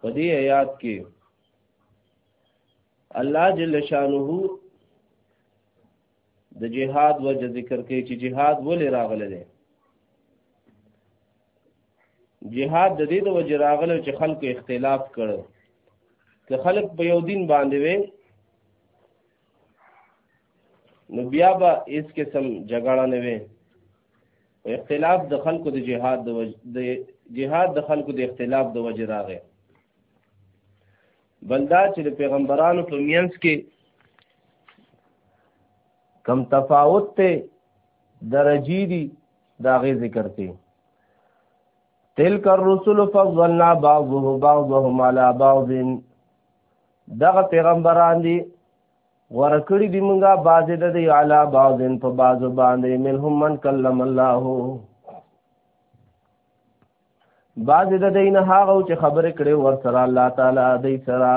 په دې آیات کې الله جل شانه د جهاد وجه ذکر کوي چې جهاد ولې راغلی دی جهاد د دې د وجه راغلی چې خلکو اختلاف کړو که خلک په یو دین باندې وي نو بیا به هیڅ قسم جګړه نه وي اختلاف د خلکو د جهاد د وجه د جهاد د خلکو د اختلاف د وجه راغی بلدا چې د پیغمبرانو په مینس کې کم تفاوت ته درجی دي دا غي ذکر کوي تلک الرسل فضلنا بعضه بعضهم على بعض دغه پیغمبران دي غوره کړی دی مونږه بعضې د دی علا بعضن په بعضو باندې منهم من کلم الله بعضې د دی نه هغه چې خبرې کړې ور سره الله تعالی دی سره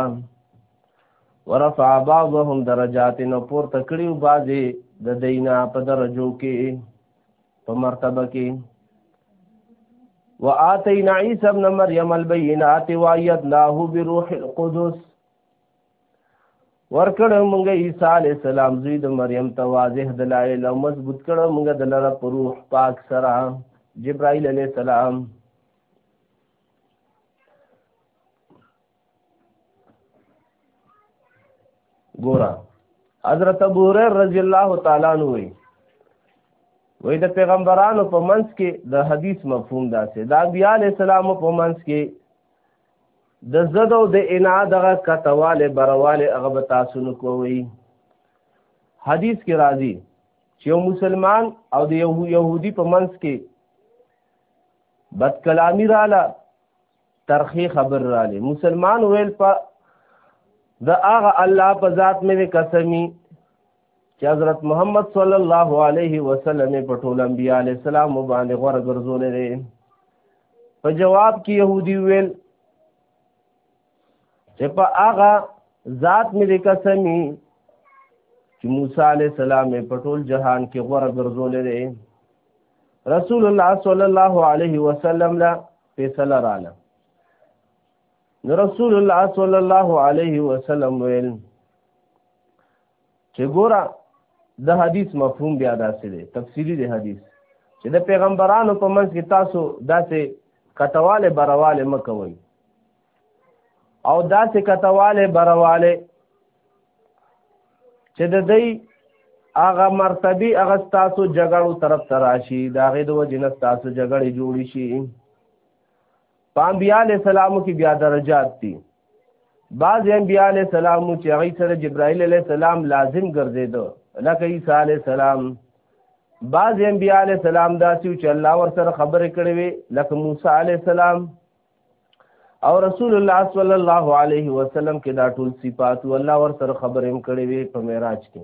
ورفع بعضهم درجات نو پورته کړی بعضې د دینا په درجو کې په مرتبه کې وآتینا عیسی ابن مریم البینات وایدناه بروح القدس ورکړ موږ عیسی علی السلام زوی د مریم ته واضح دلایل او مضبوط کړ موږ د لره پر روح پاک سره جبرائیل علی السلام ګورا حضرت ابو هريره رضی الله تعالی عنہ وی وی د پیغمبرانو په منځ کې د حدیث مفهوم داسې دا بیا علی السلام په منځ کې د زد او د انا دغه کتواله برواله هغه به تاسو نه کوي حدیث کې راځي چې یو مسلمان او د یو يهودي په منځ کې بد کلامی رااله ترخی خبر رااله مسلمان ویل په د هغه الله په ذات مې قسمی چې حضرت محمد صلی الله علیه وسلم په ټول انبیاء علی السلام باندې غوړ ګرځولې دي په جواب کې يهودي ویل چې په هغه ذات مې د قسمی چې موسی علی السلام په ټول جهان کې غوړ ګرځولې دي رسول الله صلی الله علیه وسلم لا فیصله رااله نو رسول الله صلی الله علیه وسلم ویل چې ګوره د حدیث مفهوم بیا داسې دی تفسیری دی حدیث چې د پیغمبرانو په منځ کې تاسو داسې کتواله برواله مکوئ او داسې کتواله برواله چې د دې هغه مرتبه هغه تاسو جګړو طرف تراشي دا غي د وجنه تاسو جګړې جوړی شي په انبیاء علیه السلام کې بیا درجات دي بعض انبیاء علیه السلام چې هغه سره جبرائیل علیه السلام لازم ګرځیدو لکه عیسی علیه السلام بعض انبیاء علیه السلام داسې چې الله ور سره خبرې کړې وي لکه موسی علیه السلام او رسول الله صلی الله علیه وسلم کې دا ټول صفات الله ور سره خبرې هم کړې وي په معراج کې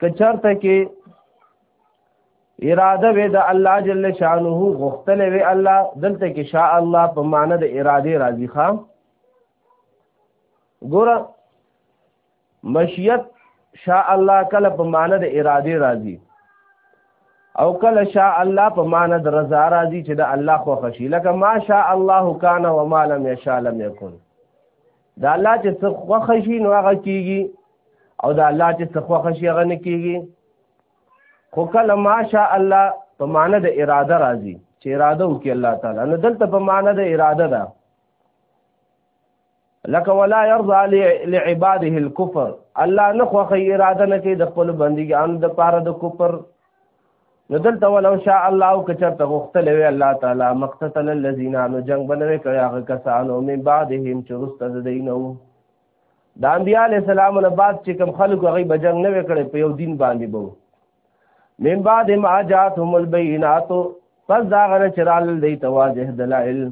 کچرته کې اراده وې د الله جل شانه غختلې وې الله دلته کې شاء الله په معنی د اراده راضي خام ګور مشیت شاء الله کله په معنی د اراده راضي او کله شاء الله په معنی د رضا راضي چې د الله خو خشي لکه ما شاء الله کان و ما لم یشاء لم یکن دا الله چې څه خوښ شي نو هغه کیږي او دا الله چې څه خوښ شي هغه نه کیږي خو کله ماشاء الله په معنی د اراده راځي چې اراده وکړي الله تعالی نو دلته په معنی د اراده ده لکه ولا يرضى لعباده الكفر الله نه خوخي اراده نه کوي د خپل بندګانو د پاره د کفر نو دلته ولو شاء الله او کچر ته غختل وی الله تعالی مقتتل الذين نو جنگ بنوي کړي هغه کسانو من بعدهم چې رسته دینو د انبیاء علی السلام نه بعد چې کوم خلکو هغه بجنګ نه وکړي په یو دین باندې بو من بعد ما جاتهم البينات پس دا غره چرال دی تواجه دلائل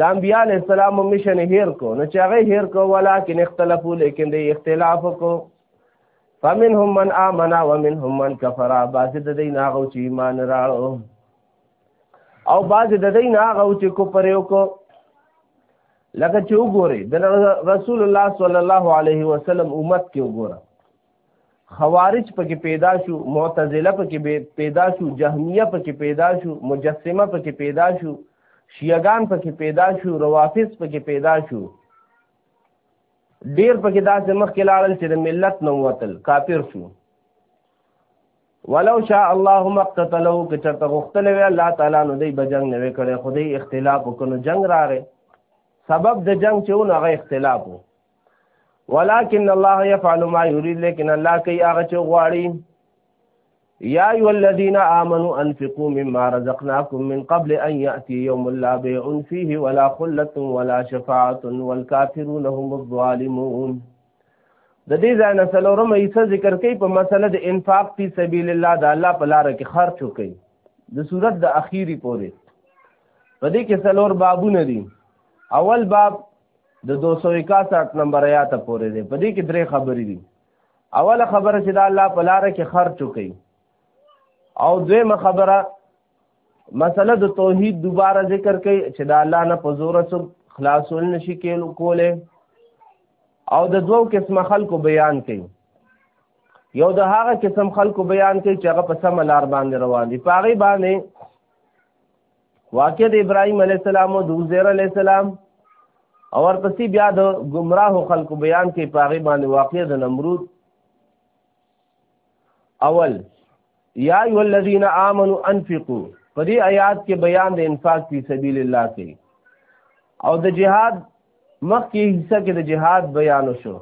د انبیاء علی السلام مشن هیر کو نو چې هغه هیر کو ولیکن اختلافو لیکن دی اختلاف کو فمنهم من آمن ومنهم من كفر باز د دین هغه چې ایمان راړو او باز د دین هغه چې کفر وکړو لکه چې وګوري د رسول الله صلی الله علیه وسلم امت کې وګوره خوارج پکې پیدا شو معتزله پکې پیدا شو جهمیه پکې پیدا شو مجسمه پکې پیدا شو شیعگان پکې پیدا شو روافض پکې پیدا شو ډیر پکې داسې مخکې لاړل چې د ملت نه وتل کافر شو ولو شاء الله مقتتلو که چرته غختل وی الله تعالی نو دی بجنګ نه وکړي خو دی اختلاف وکړو جنگ راغی سبب د جنگ چې ونه غي اختلاف وو ولكن الله يفعل ما يريد لیکن الله کوي هغه چې غواړي یا ایو الذین آمنوا انفقوا مما رزقناکم من قبل ان یأتی یوم لا بیع فیه ولا خلة ولا شفاعة والکافرون هم الظالمون د دې ځای نه څلورم ایسه ذکر کوي په مسله د انفاق فی سبیل الله د الله په لار کې خرچ وکړي د صورت د اخیری پورې په دې کې څلور بابونه دي اول باب د 261 نمبر آیات پورې دی په دې کې درې خبرې دي اوله خبره چې دا الله په لار کې خرج وکي او دویمه خبره مسله د توحید دوباره ذکر کړي چې دا الله نه په زور سب خلاصول نشي کېلو کوله او د دوو قسم خلکو بیان کړي یو د هغه قسم خلکو بیان کوي چې هغه په سم لار باندې روان دي په هغه باندې واقع د ابراهيم عليه السلام او د عزير عليه السلام او ورپسې بیا د گمراه خلکو بیان کې پاغي باندې واقع د نمرود اول یا ایو الذین آمنو انفقوا په دې آیات کې بیان د انفاق فی سبیل الله کې او د جهاد مخکې حصہ کې د جهاد بیان شو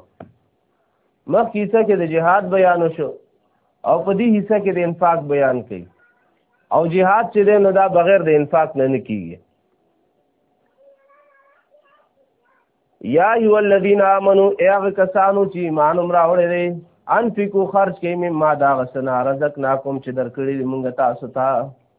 مخ کیسه کې د جهاد بیان شو او په دې حصہ کې د انفاق بیان کړي او جهاد چې دی نو دا بغیر د انفاق نه نه کیږي یا ایو الذین آمنو ایغه کسانو چې ایمان عمر راوړی دی انفقو خرج کړئ مما دا غسنا رزقناکم چې درکړي موږ تاسو ته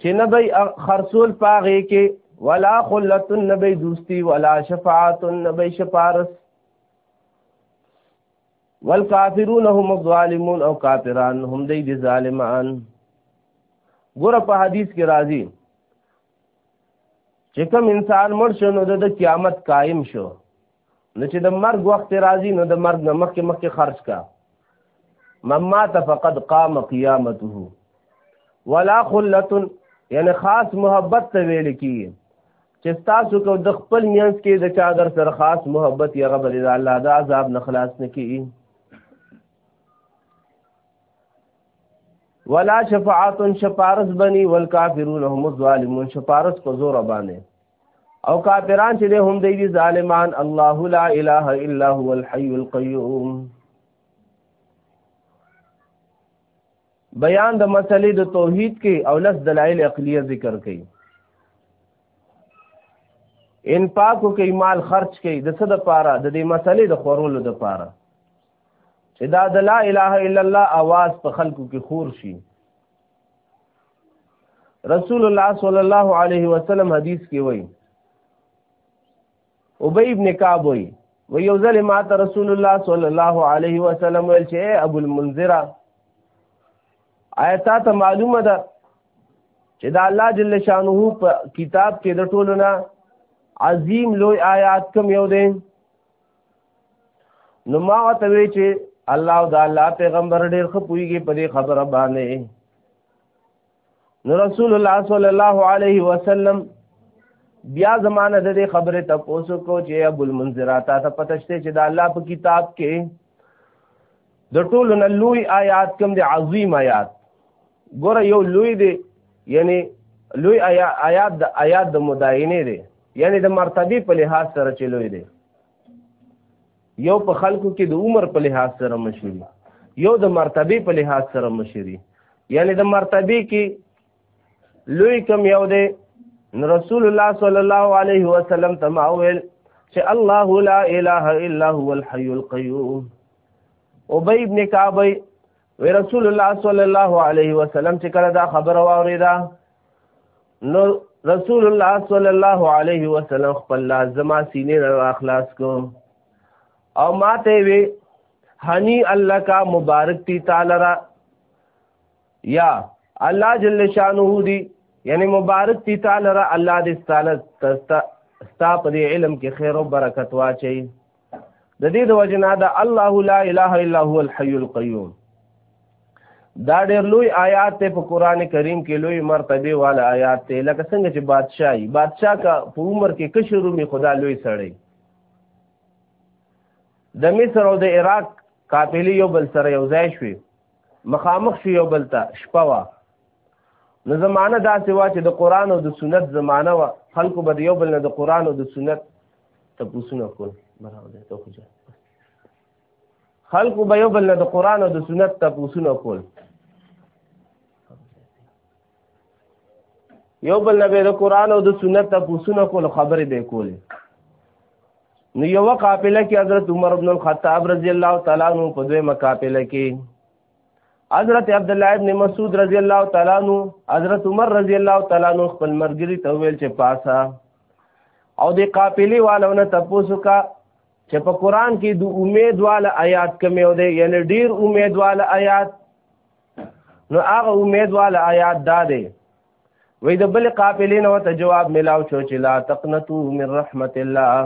چې نه به خرصول پاغې کې ولا خلت نه به دوستی ولا شفاعت نه به شفارس والکافرون هم الظالمون او کافران هم دی دي ظالمان ګور په حدیث کې راځي چې کوم انسان مړ شنو د قیامت قائم شو نو چې د مرګ وخت راځي نو د مرګ نه مخکې مخکې خرج کا مما ته فقد قام قیامته ولا خلت یعنی خاص محبت ته ویل کی چې تاسو کو د خپل میانس کې د چادر سره خاص محبت یا غبل د الله د عذاب نه خلاص نکي ولا شفاعت شفارس بني والکافرون هم الظالمون شفارس په زور باندې او کافران چې هم دی دي ظالمان الله لا اله الا هو الحي القيوم بیان د مسلې د توحید کې او لس دلایل عقلیه ذکر کړي ان پاکو کې مال خرج کړي د څه د پاره د دې مسلې د خورولو د پاره چې دا د لا اله الا الله आवाज په خلکو کې خور شي رسول الله صلی الله علیه وسلم حدیث کې وایي ابی ابن کعب وایي و یو ځل ما ته رسول الله صلی الله علیه وسلم ویل چې ابو المنذر آیات ته معلومه ده چې دا الله جل شانه په کتاب کې د ټولو نه عظیم لوی آیات کوم یو دی نو ما ته وی چې الله او د الله پیغمبر ډیر خپويږي په دې خبره باندې نو رسول الله صلی الله علیه وسلم بیا زمانه د دې خبره ته پوسو کو چې ابو المنذر تا ته پتشته چې د الله په کتاب کې د ټولو نه لوی آیات کوم دی عظیم آیات ګوره یو لوی دی یعنی لوی آیات د آیات د مداینه دی یعنی د مرتبه په لحاظ سره چې لوی دی یو په خلکو کې د عمر په لحاظ سره مشری یو د مرتبه په لحاظ سره مشری یعنی د مرتبه کې لوی کم یو دی رسول الله صلی الله علیه وسلم تماول چې الله لا اله الا هو الحي القيوم ابی ابن کعب و رسول الله صلی الله علیه وسلم چې کله دا خبر واوریدا نو رسول الله صلی الله علیه وسلم خپل لازمه سینې را خلاص کو او ماته وی هنی الله کا مبارک تی تعالی را یا الله جل شانه دی یعنی مبارک تی تعالی را الله دې ستاله ستا په علم کې خیر او برکت واچي د دې د وجنا دا الله لا اله الا هو الحي القيوم دا ډېر لوی آیات ته په قران کریم کې لوی مرتبه والا آیات ته لکه څنګه چې بادشاہي بادشاہ کا په عمر کې کشرو می خدا لوی سړی د مصر او د عراق قافلې یو بل سره یو ځای شوې مخامخ شو یو بل ته شپه وا نو زمانه داسې وا چې د قران او د سنت زمانه وا خلکو به یو بل نه د قران او د سنت تپوسونه کول برابر دی ته خو خلکو به یو بل د قران او د سنت تپوسونه کول یو بل نه به د قران او د سنت تپوسونه کول خبرې به کولې نو یو قافله کې حضرت عمر بن الخطاب رضی الله تعالی عنہ په دویمه قافله کې حضرت عبد الله ابن مسعود رضی الله تعالی عنہ حضرت عمر رضی الله تعالی عنہ خپل مرګری ته ویل چې پاسا او د قافلی والونه تاسو کا چې په قران کې د امیدواله آیات کمې او دی یعنی ډیر امیدواله آیات نو هغه امیدواله آیات دا دی وې د بل قافلې نو ته جواب ملاو شو چې لا تقنتو من رحمت الله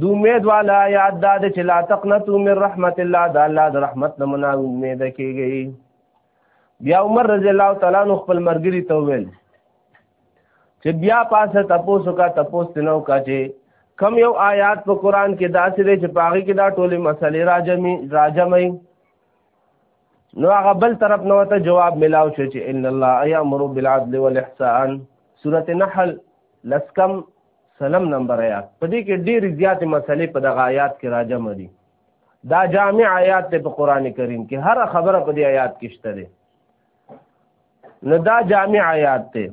دو امید والا یاد دا د چې لا تقنطو من رحمت الله دا الله د رحمت نه منا امید کیږي بیا عمر رضی الله تعالی عنہ خپل مرګری ته ویل چې بیا پاسه تپوسو کا تپوس تنو کا چې کم یو آیات په قران کې داسې دی چې پاغي کې دا ټولې مسلې راجمي راجمي نو هغه بل طرف نو ته جواب ملاو شو چې ان الله یامر بالعدل والاحسان سورته نحل لسکم سلام نمبر آیات په دې کې ډېر زیات مسلې په دغه آیات کې راجم دي دا جامع آیات ته په قران کریم کې هر خبره په دې آیات کې شته ده نو دا جامع آیات ته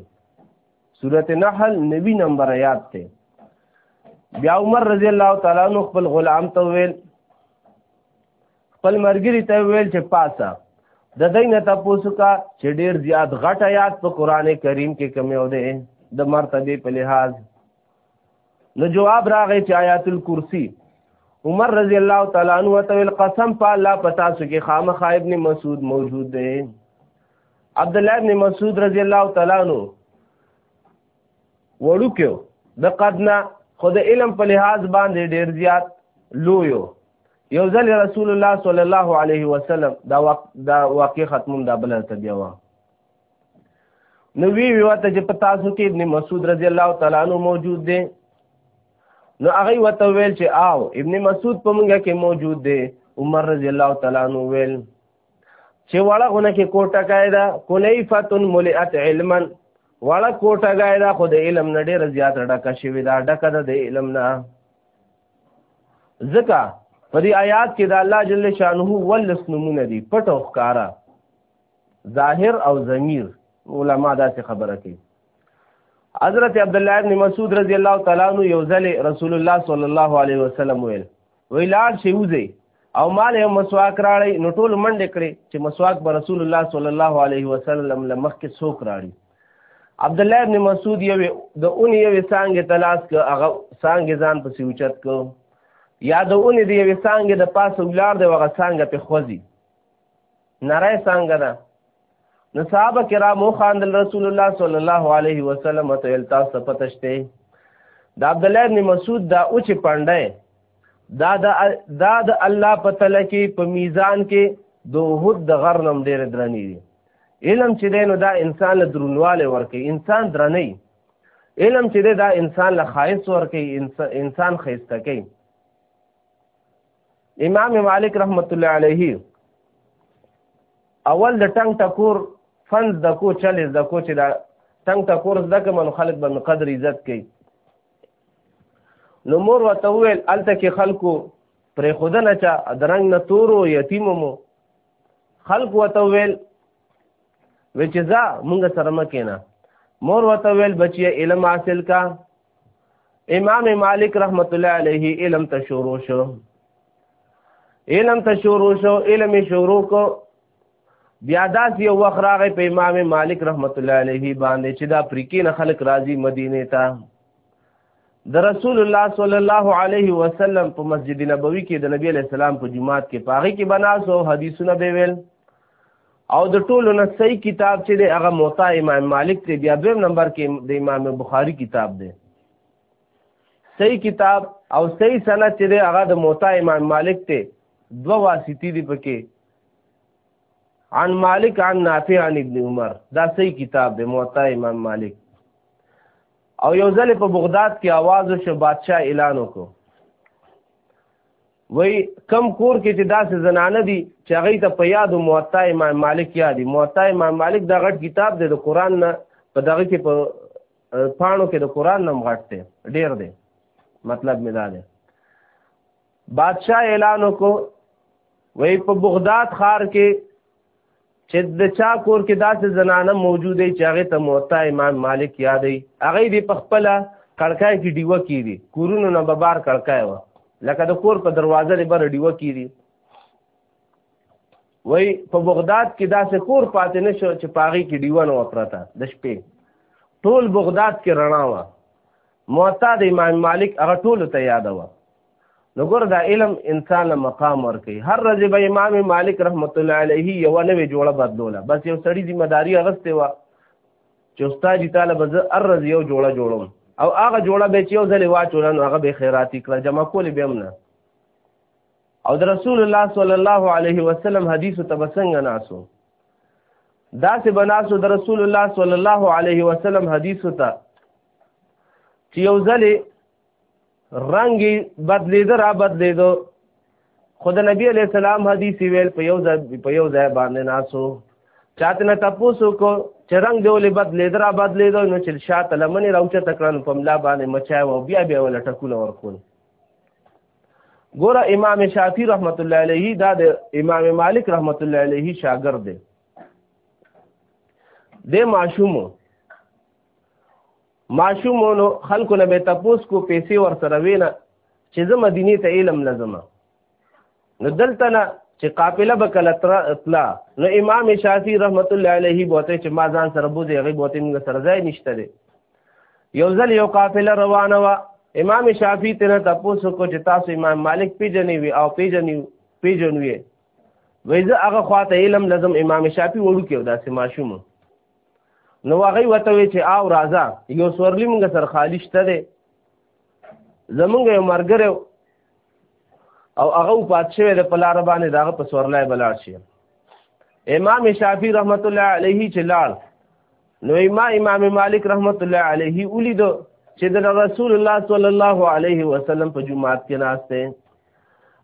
سورته نحل 90 نمبر آیات ته بیا عمر رضی الله تعالی عنہ خپل غلام ته ویل خپل مرګري ته ویل چې پاسه د دې نه تاسو کا چې ډیر زیات غټ آیات په قران کریم کې کم یو دی د مرتبه په لحاظ نو جواب راغی چې آیات الکرسی عمر رضی الله تعالی عنہ ته ویل قسم په الله پتا سو کې خامخ ابن مسعود موجود دی عبد الله ابن مسعود رضی الله تعالی عنہ وړوکیو د قدنا خو د علم په لحاظ باندې ډیر زیات لویو یو ځل رسول الله صلی الله علیه وسلم دا وق... دا واقع ختمون دا بل ته بیا وا نو وی وی وته چې په تاسو کې ابن مسعود رضی الله تعالی عنہ موجود دی نو هغه وته ویل چې آو ابن مسعود په موږ کې موجود دی عمر رضی الله تعالی عنہ ویل چې وړه غونه کې کوټه قاعده کلیفت ملئت علما وړه کوټه قاعده خو د علم نه ډېر زیات ډکه شوی دا ډکه ده د علم نه ځکه په دې آیات کې د الله جل شانه ولس نمونه دي پټ او ښکارا ظاهر او ضمیر علما دا څه خبره کوي حضرت عبد الله ابن مسعود رضی الله تعالی عنہ یو ځل رسول الله صلی الله علیه وسلم ویل وی لار شي وځي او مال یو مسواک راړی نو ټول منډه کړي چې مسواک به رسول الله صلی الله علیه وسلم لمخ کې څوک راړي عبد الله ابن مسعود یو د اونې یو سانګ تلاش ک هغه سانګ ځان په سوچت کو یا د اونې دی یو سانګ د پاسه ولار دی وغه سانګ په خوځي نره څنګه ده نو صحابه کرامو خاندل رسول الله صلی الله علیه وسلم ته التا سپتشته دا عبد الله بن مسعود دا او چې پاندای دا دا دا د الله په تل کې په میزان کې دوهد د غرنم ډېر درنی دي علم چې دی نو دا انسان له درنواله ورکي انسان درنی علم چې دی دا انسان له خایس ورکي انسان خیسته کوي امام مالک رحمت الله علیه اول د ټنګ ټکور فن د کو چل د کو چې دا ټنګ ټکور زده کوم نو خلک به قدر عزت کوي نو مور وته ویل الته کې خلکو پرې خودنه چا درنګ نه تورو یتیممو خلق وته ویل وچزا مونږ سره مکینا مور وته ویل بچی علم حاصل کا امام مالک رحمت الله علیه علم ته شروع شو علم ته شروع شو علم شروع کو بیا داس یو وخت راغی په امام مالک رحمت الله علیه باندې چې دا افریقې نه خلک راځي مدینه ته د رسول الله صلی الله علیه وسلم په مسجد نبوي کې د نبی علی السلام په جمعات کې پاغي کې بناسو حدیثونه به ویل او د ټولو نه صحیح کتاب چې دی هغه موطا امام مالک دی بیا دویم نمبر کې د امام بخاری کتاب دی صحیح کتاب او صحیح سند چې دی هغه د موطا امام مالک دی دو واسطی دی پکې عن مالک عن نافع عن ابن عمر دا صحیح کتاب دی موطا امام مالک او یو ځل په بغداد کې आवाज شو بادشاہ اعلان وکړو وای کم کور کې چې داسې زنانه دي چې هغه ته په یاد موطا امام مالک یادي موطا امام مالک دا غټ کتاب دی د قران نه په دغه کې په پانو کې د قران نم غټ دی ډیر دی مطلب می دا دی بادشاہ اعلان وکړو وای په بغداد ښار کې چې د چا کور کې داسې زنانه موجودې چې هغه ته موتا امام مالک یادې هغه دې په خپل کړکای کې دیوه کیږي کورونو نه به بار کړکای و لکه د کور په دروازه لري بر دیوه کیږي وای په بغداد کې داسې کور پاتې نشو چې پاغي کې دیوه نه وپرته د شپې ټول بغداد کې رڼا و موتا د امام مالک هغه ټول ته یاد و نو ګور دا علم انسان له مقام ورکي هر ورځ به امام مالک رحمت الله علیه یو نوې جوړه بدلوله بس یو سړی ذمہ داری اغسته و چې استاد تعالی به زه هر ورځ یو جوړه جوړوم او هغه جوړه به چې یو ځلې واچول نو هغه به خیراتي کړه جمع کول به هم نه او د رسول الله صلی الله علیه وسلم حدیث تبسنګ ناسو دا سه بناسو د رسول الله صلی الله علیه وسلم حدیث ته چې یو ځلې رنګ بدلیده را بدلیده خو د نبی علی السلام حدیث ویل په یو ځای په یو ځای باندې ناسو چاته نه تاسو کو چې رنگ دی ولې بد لیدر بد لیدو نو چې شاته لمنې راوچه تکران په ملا باندې مچای او بیا بیا ول ټکونه ورکول ګوره امام شافعی رحمت الله علیه دا د امام مالک رحمت الله علیه شاګرد دی د ماشومو ماشومونو خلکو نه به تپوس کو پیسې ور سره وینا چې زه مدینه ته علم لزم نو دلته نه چې قافله به کله تلا نو امام شافعي رحمت الله علیه بوته چې ما ځان سره بوزي هغه بوته موږ سره ځای نشته دی یو ځل یو قافله روانه وا امام شافعي تنه تاسو کو چې تاسو امام مالک پیجنې وي او پیجنې پیجنوي وایزه هغه خواته علم لازم امام شافعي وړو کې داسې ماشوم نو هغه وته وی چې آو راځه یو سورلی موږ سره خالی شته دی زمونږ یو مرګره او هغه پات شوی د پلار باندې داغه په سورلای بلار شي امام شافعی رحمت الله علیه چې لال نو امام امام مالک رحمت الله علیه ولید چې د رسول الله صلی الله علیه وسلم په جمعات کې ناشته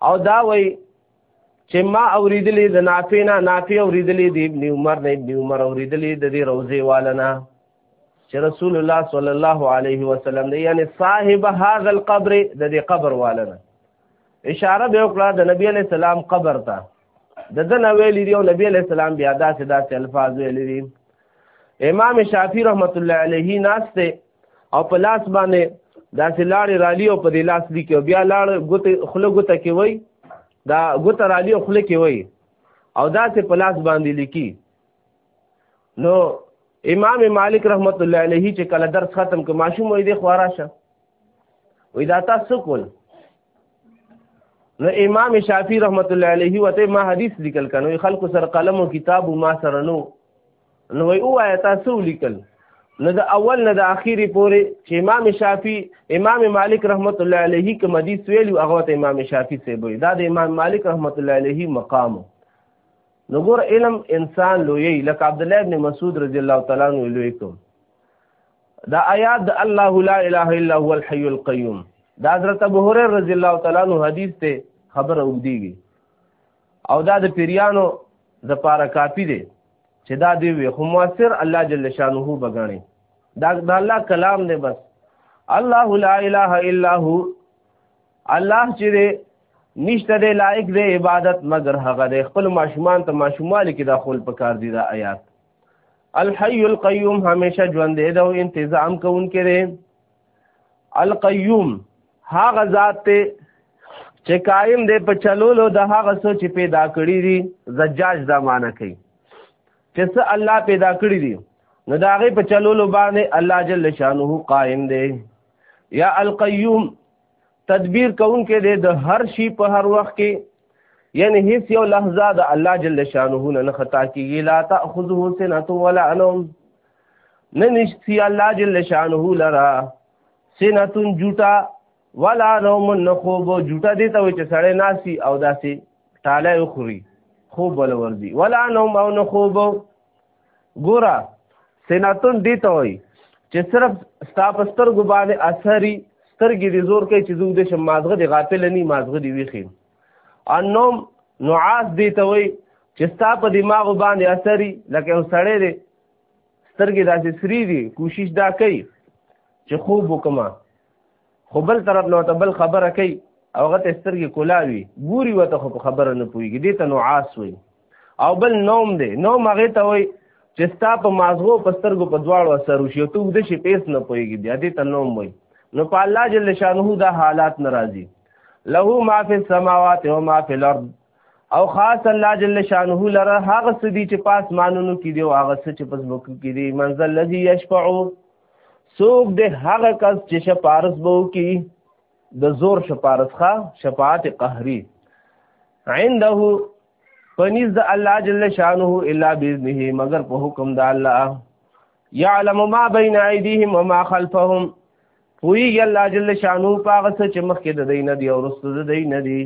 او دا وی چې ما اوریدلې د نافع نه نافع اوریدلې د ابن عمر نه ابن عمر اوریدلې د دې روزي والنا چې رسول الله صلی الله علیه وسلم دی یعنی صاحب هاذ القبر د دې قبر والنا اشاره به وکړه د نبی علی السلام قبر ته د دنه ویلې دی او نبی علی السلام بیا داسې داسې الفاظ ویلې دي امام شافعی رحمت الله علیه ناشته او په لاس باندې داسې لاړې رالی او په دې لاس لیکي بیا لاړ ګوت خله ګوته کې وای دا ګوته رالی او خله کې وای او داسې په لاس باندې لیکي نو امام مالک رحمت الله علیه چې کله درس ختم ک ماشوم وې د خوارا شه وې دا تاسو کول نو امام شافعی رحمت الله علیه وته ما حدیث لیکل کنو خلکو سره قلم او کتاب او ما سره نو نو وی او آیا تاسو لیکل نو د اول نه د اخیری پورې چې امام شافعي امام مالک رحمت الله علیه کوم حدیث ویلو هغه ته امام شافعي سی وی دا د امام مالک رحمت الله علیه مقام نو ګور علم انسان لوی لکه عبد الله ابن مسعود رضی الله تعالی عنہ لوی کوم دا آیات د الله لا اله الا هو الحي القيوم دا حضرت ابو هريره رضی الله تعالی عنہ حدیث ته خبر او دیږي او دا د پیریانو د پاره کافی دی چې دا دی وي خو موثر الله جل شانه بغاڼي دا د الله کلام دی بس الله لا اله الا هو الله چې دی نشته دی لایق دی عبادت مگر هغه دی خپل ماشومان ته ماشومال کې داخل پکار دی دا آیات الحي القيوم همیشه ژوند دی او انتظام کوونکی دی القیوم هغه ذات ته چې قائم دی په چلولو د هغه څه چې پیدا کړی دي زجاج دا معنی کوي چې څه الله پیدا کړی دي نو دا غي په چلولو باندې الله جل شانه قائم دی یا القیوم تدبیر کون کې دی د هر شی په هر وخت کې یعنی هیڅ یو لحظه د الله جل شانه نه خطا کیږي لا تاخذه سنه ولا نوم نه نشتی الله جل شانه لرا سنتون جوټا ولا نوم نخوب جوټا دې ته وي چې سړی ناسي او داسي ټاله خوري خوب ول ورځي ولا نوم او نخوب ګورا سنتون دې ته وي چې صرف ستا په سترګو باندې اثري سترګې دې زور کوي چې زوږ دې شم مازغه دې غافل نه مازغه دې ویخي انوم نعاس دې ته وي چې ستا په دماغ باندې اثري لکه یو سړی دی سترګې داسې سری دي کوشش دا کوي چې خوب وکما خو بل طرف نو ته بل خبره کوي او هغه ته سترګې کولاوي ګوري وته خو په خبره نه پويږي دې ته نو عاص وي او بل نوم دی نوم هغه ته وي چې ستا په مازغو په سترګو په دواړو اثر وشي او ته د شي پیس نه پويږي بیا دې ته نوم وي نو په الله جل شانه دا حالات ناراضي له ما فی السماوات و ما فی الارض او خاص الله جل شانه لره هغه سدي چې پاس مانونو کې دی او هغه څه چې پس بوکو کې دی منزل الذي يشفع سوق دې هغه کس چې شفارس بو کې د زور شفارس ښا شفاعت قهري عنده پنيز د الله جل شانه الا باذنه مگر په حکم د الله يعلم ما بين ايديهم وما خلفهم پویږي الله جل شانو پاغه څه چې مخکې د دین دی او رسو د دین دی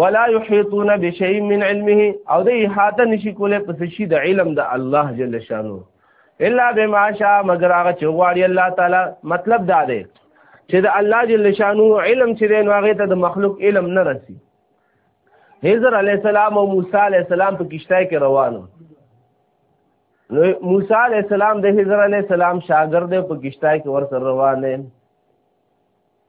ولا یحیطون بشیء من علمه او د احاطه نشي کولای پس شي د علم د الله جل شانو الا بما شاء مگر هغه چې غواړي الله تعالی مطلب دا دی چې د الله جل شانو علم چې دی نو هغه ته د مخلوق علم نه رسی هزر علی السلام او موسی علی السلام په کشتای کې روانو نو موسی علی السلام د حضرت علی السلام شاګرد په کشته کې ور سره روان دی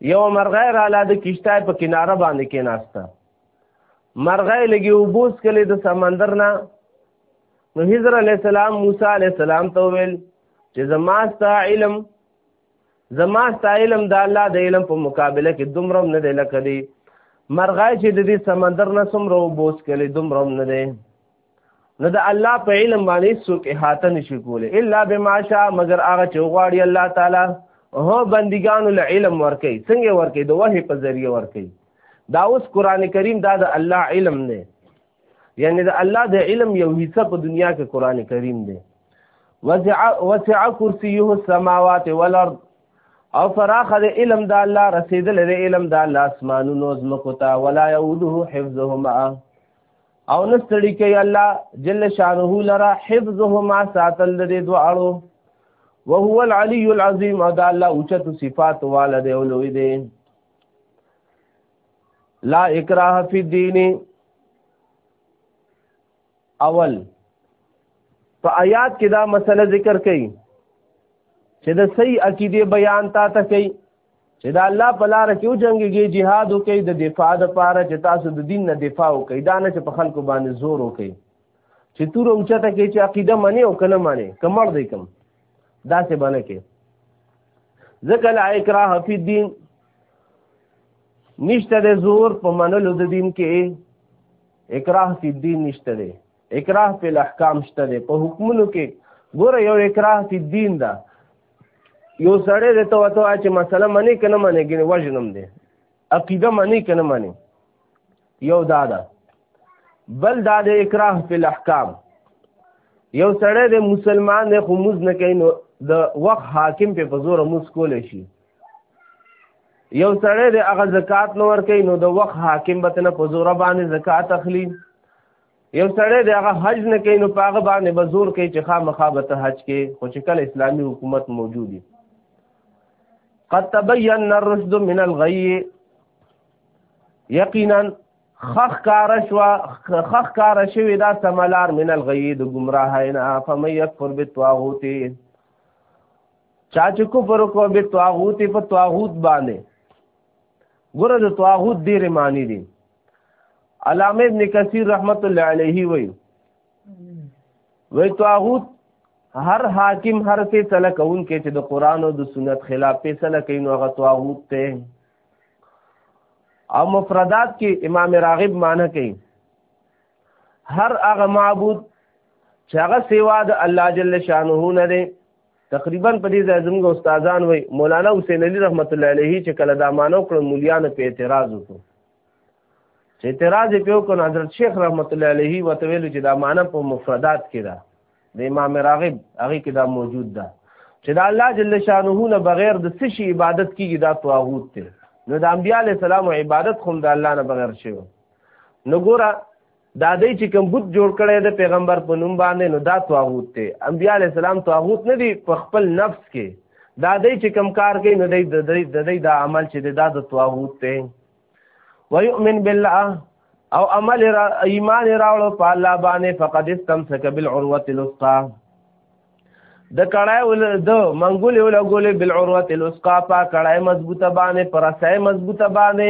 یو مرغه را لاده کشته په کناره باندې کې ناشته مرغه لګي وبوس کله د سمندر نه نو حضرت علی السلام موسی علی السلام ته ویل چې زماستا علم زماستا علم د الله د علم په مقابله کې دومره نه دی لکه دی مرغه چې د دې سمندر نه سمره وبوس کله دومره نه دی نو د الله په علم باندې څوک احاطه نشي کولی الا بما شاء مگر هغه چې غواړي الله تعالی هو بندګانو له علم ورکي څنګه ورکي د وحي په ذریعه ورکي دا اوس قران کریم دا د الله علم دی یعنی د الله د علم یو حصہ په دنیا کې قران کریم دی وسع وسع کرسیه السماوات والارض او فراخ د علم د الله رسیدل د علم د الله اسمانونو زمکو ته ولا یعوده حفظهما او نه ستړي کوي الله جل شانه لرا حفظهما ساتل د دې دواړو وهو العلي العظیم او دا الله اوچت صفات والد او لوی دی لا اکراه فی الدین اول په آیات کې دا مسله ذکر کړي چې د صحیح عقیده بیان تا ته کوي چې دا الله په لار کې او جنگيږي jihad وکي د دفاع د پاره چې تاسو د دین نه دفاع وکي دا نه چې په خلکو باندې زور وکي چې تور هم چته کې چې عقیده مانی او کنه مانی کمر دی کم دا څه باندې کې ذکر اکراه فی الدین نشته د زور په منلو د دین کې اکراه فی الدین نشته دی اکراه په احکام شته دی په حکمونو کې ګوره یو اکراه فی دین ده یو سړی د تو تو چې مسله منی کنه منی ګنې وژنم دی عقیده منی کنه منی یو دا ده بل دا د اکراه فی الاحکام یو سړی د مسلمان دی خو موز نه کوي نو د وخت حاکم په پزور موز کول شي یو سړی د هغه زکات نور کوي نو د وخت حاکم به نه پزور باندې زکات اخلي یو سړی دی هغه حج نه کوي نو په هغه باندې به زور کوي چې خامخا به ته حج کې خو چې کله اسلامي حکومت موجود وي قد تبین الرشد من الغی یقینا خخ کار شوا خخ کار شوی دا سملار من الغی د گمراهی نه فمن یکفر بالطاغوت چا چې کفر کو به طاغوت په طاغوت باندې ګوره د طاغوت ډېر معنی دي علامه ابن کثیر رحمت الله علیه وی وی طاغوت هر حاکم هر فیصله کوون کې چې د قران او د سنت خلاف فیصله کوي نو هغه طاغوت ته او مفردات کې امام راغب معنی کوي هر هغه معبود چې هغه سیوا د الله جل شانه نه دی تقریبا په دې ځای زموږ استادان وای مولانا حسین علی رحمت الله علیه چې کله دا مانو کړ مولیان په اعتراض وکړ چې اعتراض یې پیو کړ حضرت شیخ رحمت الله علیه وته ویل چې دا معنی په مفردات کې ده د امام راغب هغه کې دا موجود ده چې دا الله جل شانه نه بغیر د څه شي عبادت کیږي دا طاغوت دی نو د انبیاء علی السلام عبادت هم د الله نه بغیر شوی نو ګوره دا دی چې کوم بت جوړ کړی د پیغمبر په نوم باندې نو دا طاغوت دی انبیاء علی السلام طاغوت نه دی په خپل نفس کې دا دی چې کوم کار کوي نو دی د دې دا عمل چې دا د طاغوت دی ويؤمن بالله او عمل را ایمان راوړو په الله باندې فقد استمسك بالعروه الوثقا د کړای ول د منګولې ول ګولې بالعروه الوثقا په کړای مضبوطه باندې پر سای مضبوطه باندې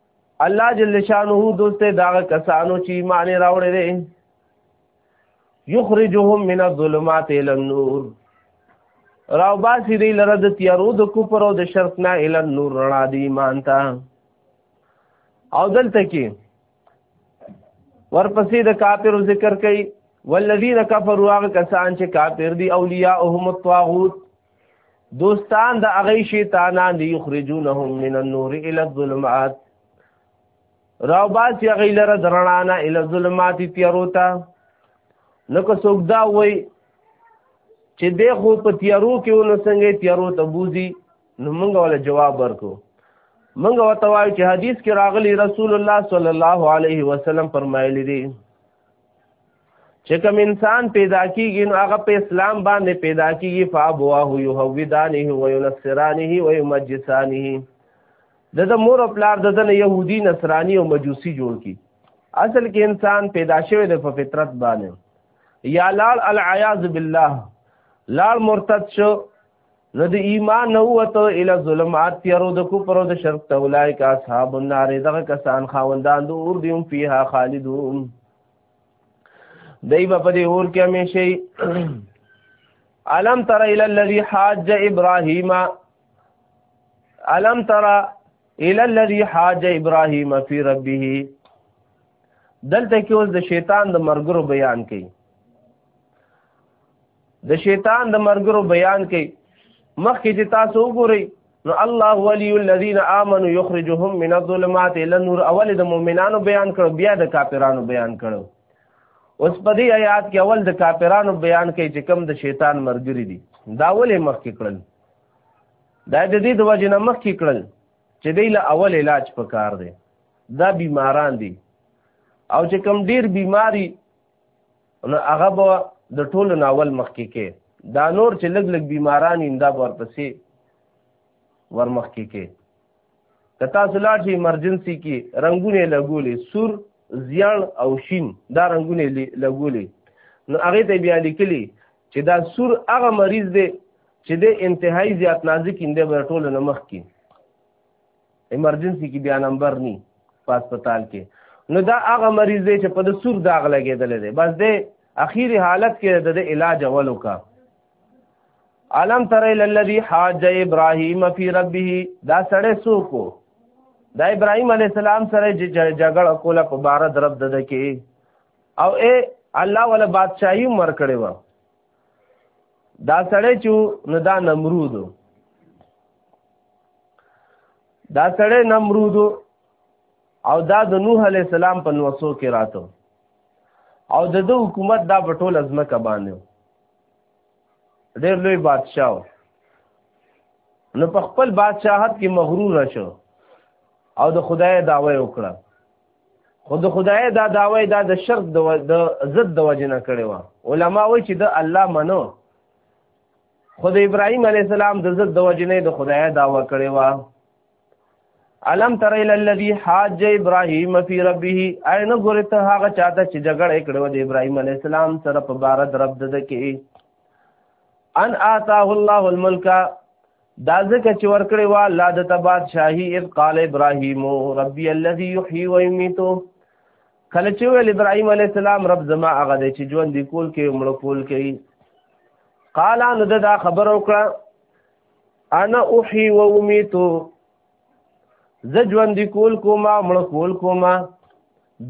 الله جل شانه دوسته دا کسانو چې ایمان راوړې دي یخرجهم من الظلمات الى النور راو باسی دی لره د تیارو د کفر او د شرک نه الى النور رڼا دی ایمان ته او دلته کې ورپسې د کافر ذکر کوي والذین کفروا کسان چې کافر دي اولیاءهم الطاغوت دوستان د هغه شیطانان دی یخرجونهم من النور الى الظلمات راو باس یا غیلره درنانا الى الظلمات تیارو ته لکه څوک دا وای چې د خو په تیارو کې ونه څنګه تیارو ته بوزي نو موږ ولا جواب ورکو موږ وتوای چې حدیث کې راغلی رسول الله صلی الله علیه وسلم فرمایلی دی چې کوم انسان پیدا کیږي نو هغه په اسلام باندې پیدا کیږي فابواه یهودانه و ینصرانه و یمجسانه د د مور او پلار د زنه يهودي نصراني او مجوسي جوړ کی اصل کې انسان پیدا شوی د فطرت باندې یا لال العیاذ بالله لال مرتد شو نه د ایمان نه وته ال ظلمات تیارو د کفر او د شرک ته اولایک اصحاب النار دغه کسان خاوندان د اور دیوم فیها خالدون دای په دې اور کې همیشه علم تر ال الذی حاج ابراهیم علم تر ال الذی حاج ابراهیم فی ربه دلته کې اوس د شیطان د مرګرو بیان کړي د شیطان د مرګرو بیان کوي مخکې چې تاسو وګورئ نو الله ولی الذین آمنو یخرجهم من الظلمات الی النور اول د مؤمنانو بیان کړو بیا د کافرانو بیان کړو اوس په دې آیات کې اول د کافرانو بیان کوي چې کم د شیطان مرګري دي دا ولې مخکې کړل دا د دې د وجه نه مخکې کړل چې دی له اول علاج پکار دی دا بیماران دي او چې کم ډیر بیماری نو هغه به د ټولو ناول مخکې کې دا نور چې لګ لګ بیماران اندا ورپسې ورمخکې کې که تاسو لاړ شئ ایمرجنسي کې رنګونه لګولې سور زیړ او شین دا رنګونه لګولې نو هغه ته بیا لیکلي چې دا سور هغه مریض دی چې د انتهایی زیات نازک انده به ټولو نه مخکې ایمرجنسي کې بیا نمبر ني په هسپتال کې نو دا هغه مریض دی چې په د سور داغ لګېدل دی بس دی اخیری حالت کې د علاج اول وکا علم تر الذي حاج ابراهيم في ربه دا سړی سوکو دا ابراهيم عليه السلام سره جګړه کوله په بار درب دد کې او اے الله ولا بادشاہي مر کړي و دا سړی چې نو دا نمرود دا سړی نمرود او دا د نوح علی السلام په نوسو کې راته او د دو حکومت دا په ټول ازمکه باندې ډېر لوی بادشاہ نو په خپل بادشاہت کې مغرور شو او د خدای دعوی وکړه خود خدای دا داوی دا د شرط د ضد د وجه نه کړی و علما وایي چې د الله منو خود ابراهيم عليه السلام د ضد د وجه نه د خدای داوا کړی و علم تر الى الذي حاج ابراهيم في ربه اين غرت هغه چاته چې جګړه کړو د ابراهيم عليه السلام سره په بار د رب د کې ان آتاه الله الملک دا ځکه چې ورکړې وا الله د تباد شاهي اذ قال ابراهيم ربي الذي يحيي ويميت کله چې ویل ابراهيم عليه السلام رب زما هغه دی چې ژوند دی کول کې عمر کول کې قال ان دا خبر وکړه انا احي و اميت ز ژوند دی کول کوما عمر کول کوما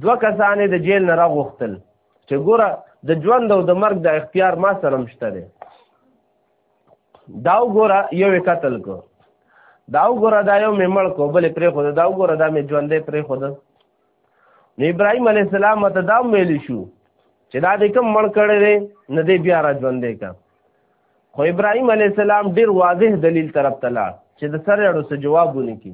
دو کسانې د جیل نه راغختل چې ګوره د ژوند او د مرګ د اختیار ما سره مشته دی دا وګوره یو قتل کو دا وګوره دا یو مې مړ کو بلې پرې خو دا وګوره دا مې ژوندې پرې خو نو ابراهیم علی السلام ته دا ویل شو چې دا دې کوم مړ کړی دی نه دې بیا را ژوندې کا خو ابراهیم علی السلام ډیر واضح دلیل طرف ته لاړ چې د سره اړو څه جواب ونکړي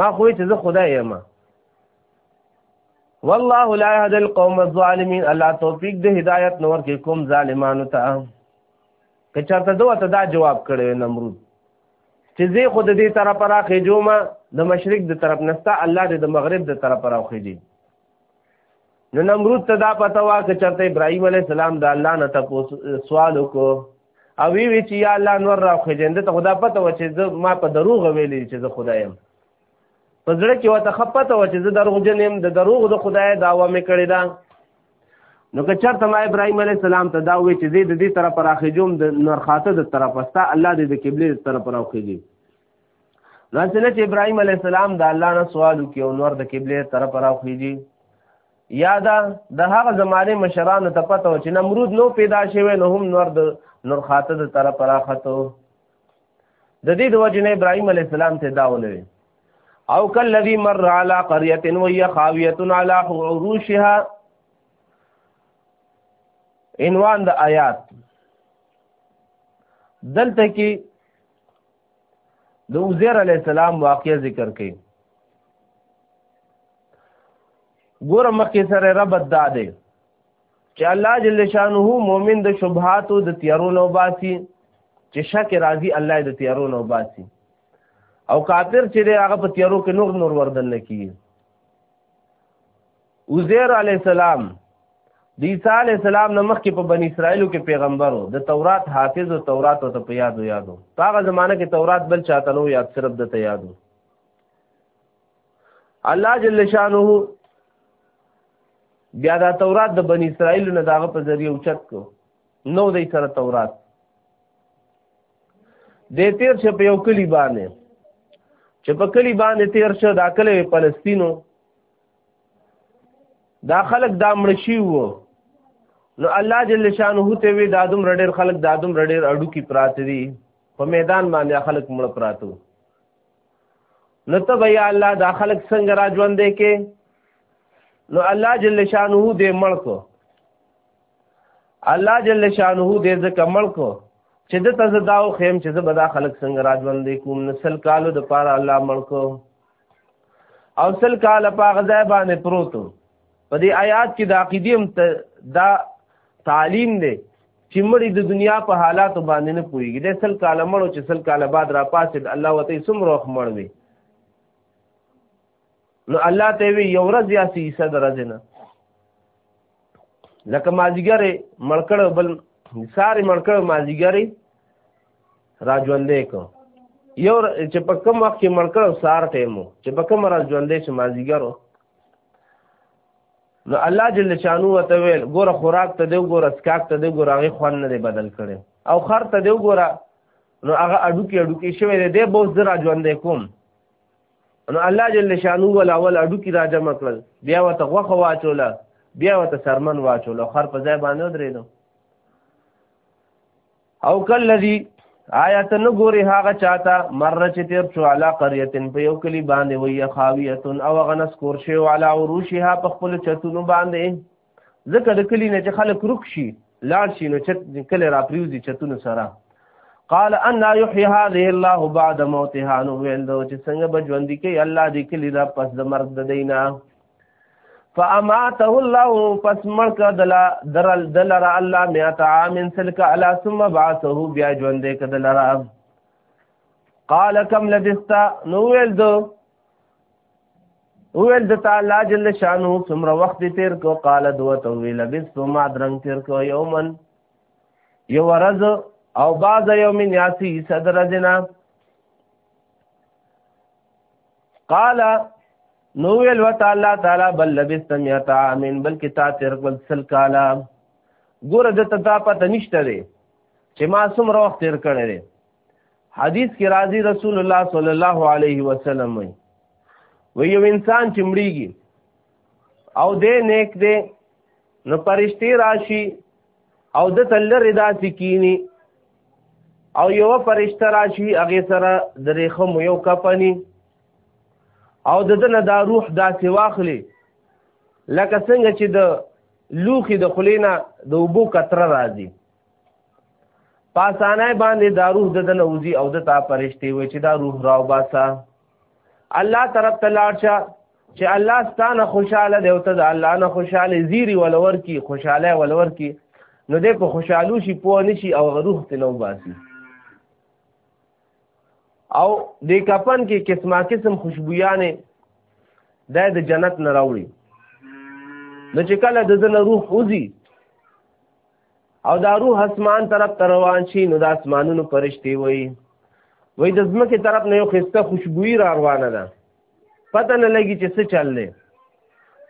ما خو چې زه خدای یم والله لا يهدي القوم الظالمين الله توفیق د هدایت نور کې کوم ظالمانو ته که چرته دوه ته دا جواب کړي نمرود چې زه خود دې طرف را خېجوم د مشرق د طرف نستا الله دې د مغرب د طرف را خېجي نو نمرود ته دا پته وا چې چرته ابراهيم عليه السلام د الله نه تاسو سوال وکړو او وی وی چې یا الله نور راخې جند ته خدا پته و چې ما په دروغ ویلې چې زه خدایم په زړه کې وته خپته و چې زه دروغ جنم د دروغ د خدای داوا مې کړې ده نو که چرته ما ابراهيم عليه السلام ته دا وی چې زه د دې طرف راخې جوم د نور خاطه د طرف استا الله دې د قبله طرف راخې جي نو چې ابراهيم عليه السلام د الله نه سوال وکي او نور د قبله طرف راخې جي یا دا د هغه زمانه مشرانو ته پته و چې نمرود نو پیدا شوی نو هم نور د نور خاطر د طرف راخته د دې د وجه نه ابراهيم عليه السلام ته دا ولوي او کل الذي مر على قريه وهي خاويه على عروشها عنوان د آیات دلته کې د عزیر علی السلام واقعې ذکر کړي ګور مکه سره رب داده چې الله جل شانه مؤمن د شبهات او د تیارو نو باسي چې شک راضي الله د تیارو نو باسي او کافر چې هغه په تیارو کې نور نور وردن نه کیږي عزیر علی السلام د عیسی علی السلام نه مخکې په بنی اسرائیلو کې پیغمبر وو د تورات حافظ او تورات ته په یادو یادو په هغه زمانه کې تورات بل چاته نو یاد صرف د ته یادو الله جل شانه بیا دا تورات د بنی اسرائیلو نه داغه په ذریعہ اوچت کو نو د سره تورات د تیر شه په یو کلی باندې چې په کلی باندې تیر شه دا کلی فلسطینو دا خلق دا مړشي وو نو الله جل شانه ته وی دا دوم رډر خلق دا دوم رډر اډو کی پراته دي په میدان باندې خلق مړ پراتو نو ته بیا الله دا خلق څنګه را ژوند کې نو الله جل شانه دې مړ کو الله جل شانه دې ځکه مړ کو چې د تزداو خیم چې زبدا خلق څنګه را ژوند کوم نسل کالو د پاره الله مړ کو او سل کال په غزا باندې پروتو په دې آیات کې د عقیدیم دا تعلیم دی چې مړی د دنیا په حالاتو باندې نه پويږي د سل کال مړو چې سل کال بعد را پاسې د الله وته سم روخ مړ وي نو الله ته وی یو ورځ یا سی حصہ درځه نه لکه مازیګره مړکړ بل ساري مړکړ مازیګره راجوندې کو یو چې په کوم وخت کې مړکړ سار ټیمو چې په کوم راز ژوندې چې مازیګرو نو الله جل شانو وته ویل ګوره خوراک ته دی ګوره اسکاک ته دی ګوره هغه خوان نه دی بدل کړي او خر ته دی ګوره نو هغه اډو کې اډو کې شوی دی به زه را ژوندې کوم نو الله جل شانو ول اول اډو کې را جمع کړل بیا وته غوخه واچوله بیا وته سرمن واچوله خر په ځای باندې درېدو او کلذي آیا ته نه ګوري هغه چاته مر چې تیر شو علا قريه په یو کلی باندې وي خاویه او غنس کور شي او علا عروشها په خپل چتونو باندې ځکه د کلی نه چې خلک روک شي لاړ شي نو چت کلی را پریوزي چتونو سره قال ان يحيي هذه الله بعد موتها نو ویل دو چې څنګه بجوندي کې الله دې کلی را پس د مرګ د دینه فاماته الله پس ملک دلا درل دلر الله میات عام سلک علا ثم بعثه بیا ژوند کدل را قال كم لبست نو ویل دو ویل د تعالی جل شانو څومره وخت تیر کو قال دو تو ویل لبست ما درنګ تیر کو یومن یو ورځ او بعض یوم یاسی صدر جنا قال نو ویل وتا الله تعالی بل لبست میات عامن بلکې تا تیر کول سل کالا ګوره د تتا پته نشته دی چې ما څومره وخت تیر کړی دی حدیث کې راځي رسول الله صلی الله علیه وسلم وی وی یو انسان چې مړیږي او دې نیک دی نو پرشتي راشي او د تلر ادا سکینی او یو پرشتہ راشي هغه سره د ریخم یو کپنی او د دنه دا روح داسې واخلي لکه څنګه چې د لوخي د خلینا د وبو کتره راځي پاسانه باندې دا روح د دنه وزي او د تا پرشتي وي چې دا روح راو باسا الله طرف ته لاړ شه چې الله ستانه خوشاله دی او ته د الله نه خوشاله زیری ولور کی خوشاله ولور کی نو دې په خوشحالو شي پوه نشي او روح ته نو باسي او د کپن کې قسمه قسم خوشبویانې دا د جنت نه راوړي نو چې کله د زنه روح وځي او دا روح اسمان طرف ته روان شي نو د اسمانونو پرشتي وي وای د زمکه طرف نه یو خسته خوشبوئی را روانه ده پته نه لګي چې څه چل دی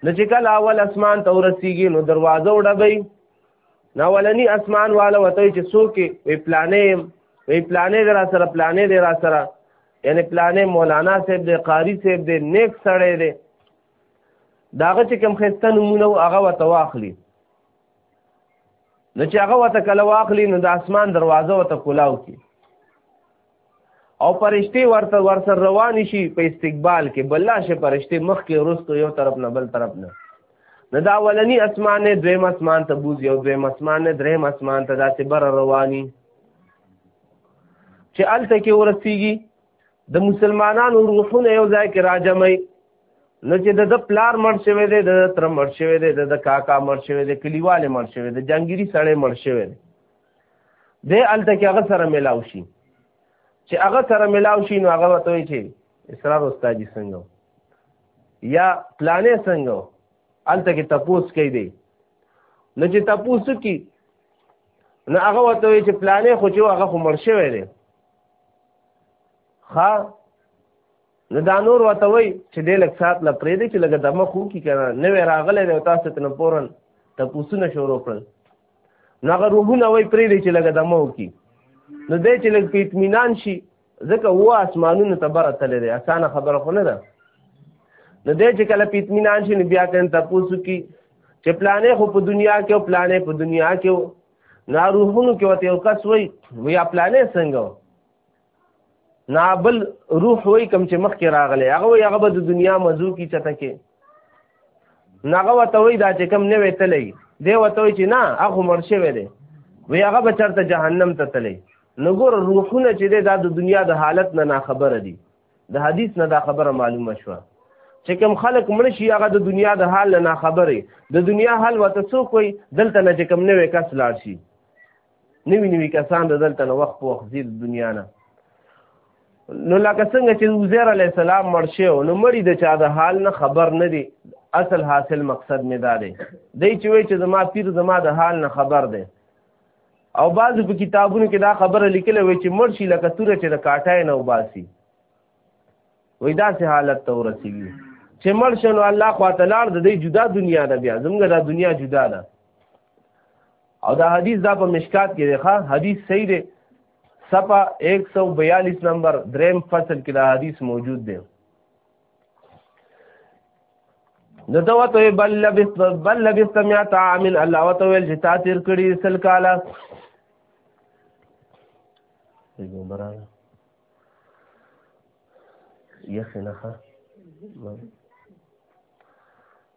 نو چې کله اول اسمان ته ورسیږي نو دروازه وډبي نا ولنی اسمان والا وته چې څوک وی پلانې وی پلانې درا سره پلانې درا سره یعنی پلانې مولانا صاحب دی قاری صاحب دی نیک سړی دی داغه چې کوم خسته نمونه هغه وته واخلي نو چې هغه وته کله واخلي نو د اسمان دروازه وته کولاو کی او پرشتي ورته ورسره روان شي په استقبال کې بلا شي پرشتي مخ کې ورستو یو طرف نه بل طرف نه نه دا ولني اسمان نه دویم اسمان ته بوز یو دویم اسمان نه دریم اسمان ته داسې بر رواني چې الته کې ورسیږي د مسلمانانو روحونه یو ځای کې راجمعي نو چې د د پلار مړ شوی دی د تر مړ شوی دی د کاکا مړ شوی دی کلیواله مړ شوی دی جنگيري سړی مړ شوی دی دی الته کې هغه سره ملاو شي چې هغه سره ملاو شي نو هغه وته چې اسرار استاد څنګه یا پلانې څنګه الته کې تپوس کوي دی نو چې تپوس کوي نو هغه وته چې پلانې خو چې هغه خو مرشه وي دی ها نو دا نور وته وي چې د لک سات لا پرې دی چې لګ دمه خو کی کنه نو راغله تاسو ته نه پورن تپوسونه شروع کړل نو هغه روحونه وای پرې دی چې لګه دمو کی نو دې چې لګ په اطمینان شي ځکه هو اسمانونو ته بره تللی دی اسانه خبره خو نه ده نو دې چې کله په اطمینان شي بیا کین تاسو کی چې پلانې خو په دنیا کې او پلانې په دنیا کې نو روحونو کې وته یو کس وای ویا پلانې څنګه نابل روح وای کم چې مخ کې راغلی هغه وای هغه به د دنیا مزو کې چته کې ناغه وته وای دا چې کم نه وې تلې دی وته وای چې نه هغه مر شوی دی وی هغه به چرته جهنم ته تلې نو ګور روحونه چې دا د دنیا د حالت نه نه خبره دي د حدیث نه دا خبره معلومه شوه چې کوم خلک مړ شي هغه د دنیا د حال نه خبره د دنیا حال وته څوک وي دلته نه چې کوم نوې کس لاړ شي نوی نوی کسان د دلته نو وخت په وخت زیر دنیا نه نو لکه څنګه چې وزیر علی السلام مرشه او نو مړی د چا د حال نه خبر نه دی اصل حاصل مقصد می دا دی دی چې وای چې زما پیر زما د حال نه خبر دی او بعض په کتابونو کې دا خبره لیکل وای چې مرشي لکه تور چې د کاټای نه وباسي وای دا سه حالت ته ورسیږي چې مرشنو الله خوا تعالی د دې جدا دنیا ده بیا زمګه دا دنیا جدا ده او دا حدیث دا په مشکات کې دی ښه حدیث صحیح دی صفحه 142 نمبر دریم فصل کې دا حدیث موجود دی نو دا وته بل لبست بل لبست میا تعامل الله وته ویل چې تا تیر کړي سل کالا ګمرانه یخنه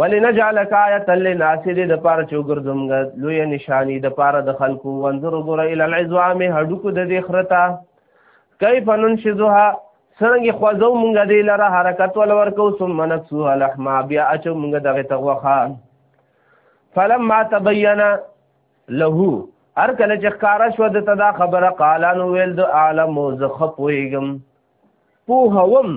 ولنجعلک آیه للناس دې د پاره چوغرزمګ لوی نشانی د پاره د خلکو وانظر ګور ال العظام هډوکو د دې خرتا کیف ننشزها څنګه خوځو مونږ دې لره حرکت ول ورکو ثم نفسو لحما بیا اچو مونږ دغه تغوخه فلما تبین له هر کله چې ښکار شو د تدا خبره قالانو ویل د عالم زخه پویګم پوهوم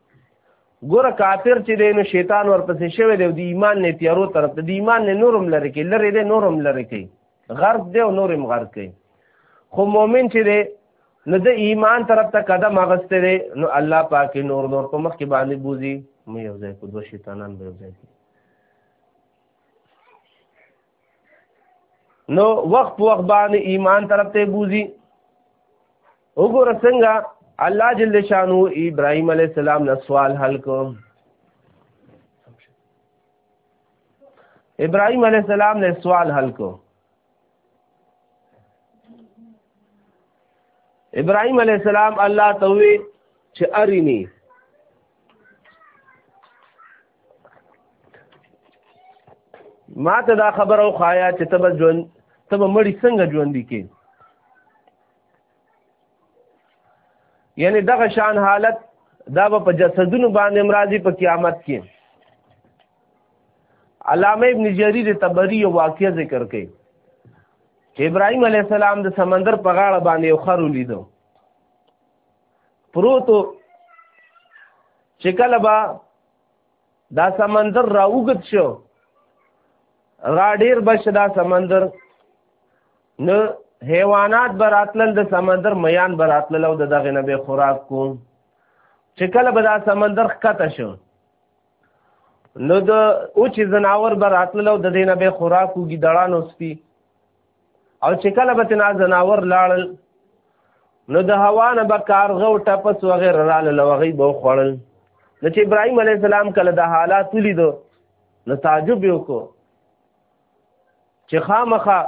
ګوره کافر چې دی نو شیطان ورپسې شوی دی د ایمان نه تیارو طرف ته د ایمان نه نورم لري کې لري دی نورم لري کې غرق دی او نورم غرق کوي خو مؤمن چې دی نو د ایمان طرف ته قدم اغسته دی نو الله پاک نور نور په مخ کې باندې بوزي مې یو ځای کو دوه شیطانان به یو ځای نو وخت وخت باندې ایمان طرف ته بوزي وګوره څنګه الله جل شانو ابراهيم عليه السلام نه سوال حل کو ابراهيم عليه السلام نه سوال حل کو ابراهيم عليه السلام الله ته وی چې اريني ما ته دا خبر او خایا چې تب ژوند تب مړی څنګه ژوند دي کې یعنی دغه شان حالت دا په جسدونو باندې مرادي په قیامت کې علامه ابن جریر تبری یو واقعه ذکر کړي چې ابراهیم علی السلام د سمندر په غاړه باندې یو خر ولیدو پروتو چې کله با دا سمندر راوګت شو را ډیر بش دا سمندر نو حیوانات براتلل د سمندر میان براتلل او دغه نه به خوراک کو چې کله به دا سمندر ښکته شو نو د او چې زناور براتلل او د دینه به خوراک کو ګډړانو سپی او چې کله به تنا زناور لاړل نو د هوا نه به کارغه او ټپس وغیره راله لوغی به خوړل نو چې ابراهیم علی السلام کله د حالات ولیدو نو تعجب یې وکړو چې خامخا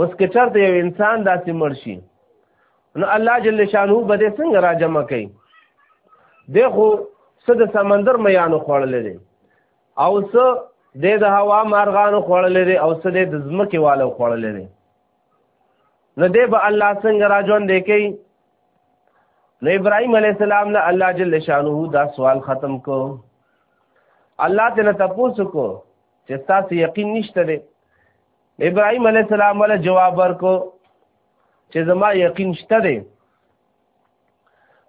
اوس که چرته یو انسان داسې مړ شي نو الله جل شانو به دې څنګه را جمع کوي دی خو څه د سمندر میانو خوړلی دی او څه د د هوا مارغانو خوړلې دي او څه د د ځمکې والو خوړلې دي نو دی به الله څنګه را ژوندې کوي نو ابراهیم علیه السلام نه الله جل شانه دا سوال ختم کو الله ته نه تاسو کو چې تاسو یقین نشته دی ابراهیم علیه السلام ولا جواب ورکو چې زما یقین شته دی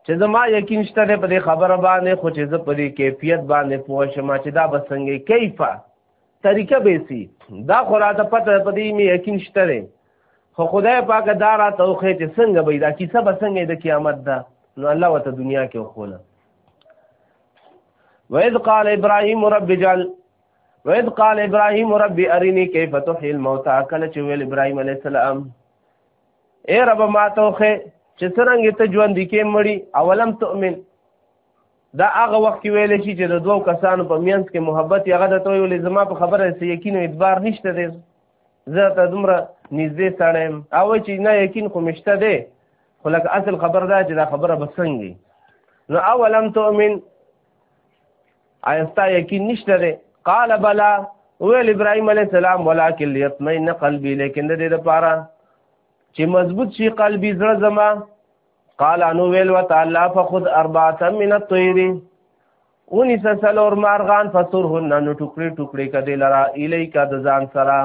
چې زما یقین شته په دې خبره باندې خو چې زه په دې کیفیت باندې پوه شم چې دا به څنګه کیفه طریقه به سي دا خو راته پته په دې مې یقین شته دی خو خدای پاک دا را توخې چې څنګه به دا کیسه به څنګه د قیامت ده نو الله وته دنیا کې وخوله وَإِذْ قَالَ إِبْرَاهِيمُ رَبِّ اجْعَلْ وَإِذْ قَالَ إِبْرَاهِيمُ رَبِّ أَرِنِي كَيْفَ تُحْيِي الْمَوْتَى کله چې ویل ابراهیم علیه السلام اے رب ما توخه چې څنګه ته ژوند کې مړی اولم تؤمن دا هغه وخت کې ویل شي چې د دوو کسانو په میانس کې محبت یې غدا ته ویل زما په خبره سي یقین اعتبار نشته دی زه ته دومره نږدې سړیم او چې نه یقین خو مشته دی خو لکه اصل خبر دا چې دا خبره بسنګي نو اولم تؤمن آیستا یقین نشته دی قال بلا ویل ابراهیم علی السلام ولکن یطمئن قلبی لیکن د دې لپاره چې مضبوط شي قلبي زړه زما قال انو ویل وتعالى فخذ اربعه من الطير اونی سلور مارغان فسرهن نو ټوکړي ټوکړي کدی لرا الیک د ځان سره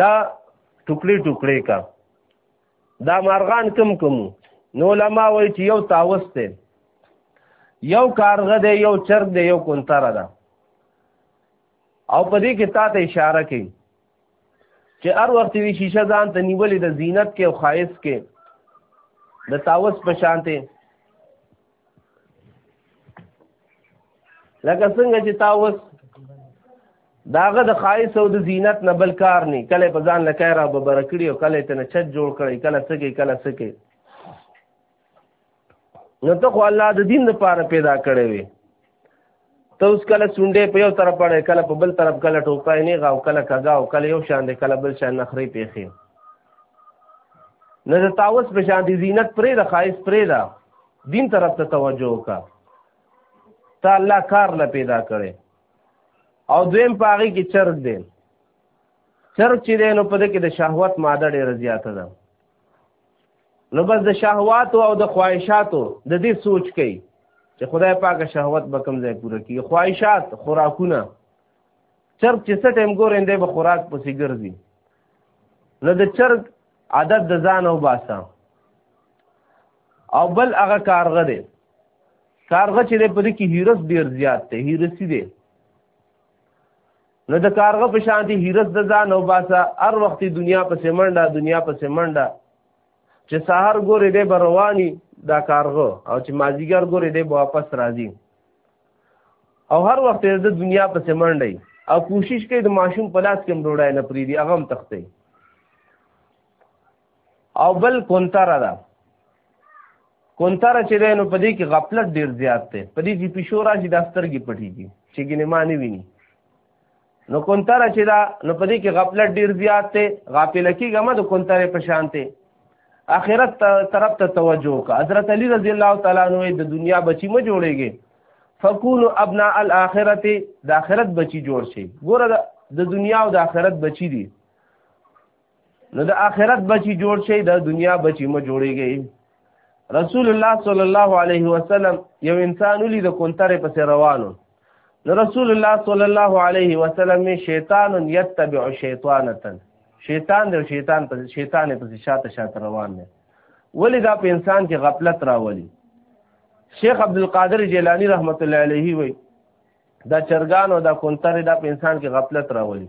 دا ټوکړي ټوکړي کا دا مارغان کم کم نو علما وایي چې یو تاوس دی یو کارغه دی یو چرګ دی یو کونتره ده او په دې کې تا ته اشاره کوي چې هر وخت وی شیشه ځان ته نیولې د زینت کې او خایس کې د تاوس په شانته لکه څنګه چې تا وس داغه د خایس او د زینت نه بل کار نه کله په ځان لکه را به برکړي او کله ته نه چت جوړ کړي کله سګي کله سګي نو ته خو الله د دین لپاره پیدا کړی وي ته اوس کله سونډې په یو طرف پړې کله په بل طرف کله ټوپای نه غاو کله کګا او کله یو شان دی کله بل شان نخرې پیخي نه د تاوس په شان دي زینت پرې د خایس پرې دا دین طرف ته توجه وکا ته الله کار نه پیدا کړي او دویم پاغي کې چرګ دی چرګ چې دی نو په دې کې د شهوت ماده ډېره زیاته ده نو بس د شهوات او د خواهشاتو د دې سوچ کوي چې خدای پاک شهوت به کم ځای پوره کړي خواهشات خوراکونه چرګ چې څه ټیم ګورې دی به خوراک پسې ګرځي نو د چرګ عادت د ځان او باسه او بل هغه کارغه دی کارغه چې دی په دې کې هیرس ډیر زیات دی هیرسی دی نو د کارغه په شان دي هیرس د ځان او باسه هر وخت دنیا په سیمنډه دنیا په سیمنډه چې سحر ګورې دی به رواني دا کارغه او چې مازیګر ګورې دی به واپس راځي او هر وخت د دنیا په سیمنډه او کوشش کوي د ماشوم په لاس کې مروړای نه پریدي هغه هم تخته او بل کونتره ده کونتره چې دی نو په دې کې غفلت ډیر زیات دی په دې چې پیشو راشي دا سترګې پټېږي چې ګینې ما نه ویني نو کونتره چې دا نو په دې کې غفلت ډیر زیات دی غافل کېږه مه د کونترې په شان دی آخرت طرف ته توجه وکړه حضرت علی رضی الله تعالی عنہ د دنیا بچی مه جوړېږي فکونو ابناء الاخرت د آخرت بچی جوړ شي ګوره د دنیا او د آخرت بچی دي نو د آخرت بچی جوړ شي د دنیا بچی مو جوړیږي رسول الله صلی الله علیه وسلم یو انسان ولید کونتره پس روانو نو رسول الله صلی الله علیه وسلم شیطان یتبع شیطانه شیطان دی شیطان پس شیطان پس شاته شاته روان دی ولی دا په انسان کې غفلت راولي شیخ عبد القادر جیلانی رحمت الله علیه وی دا چرګان او دا کونترې دا په انسان کې غفلت راولي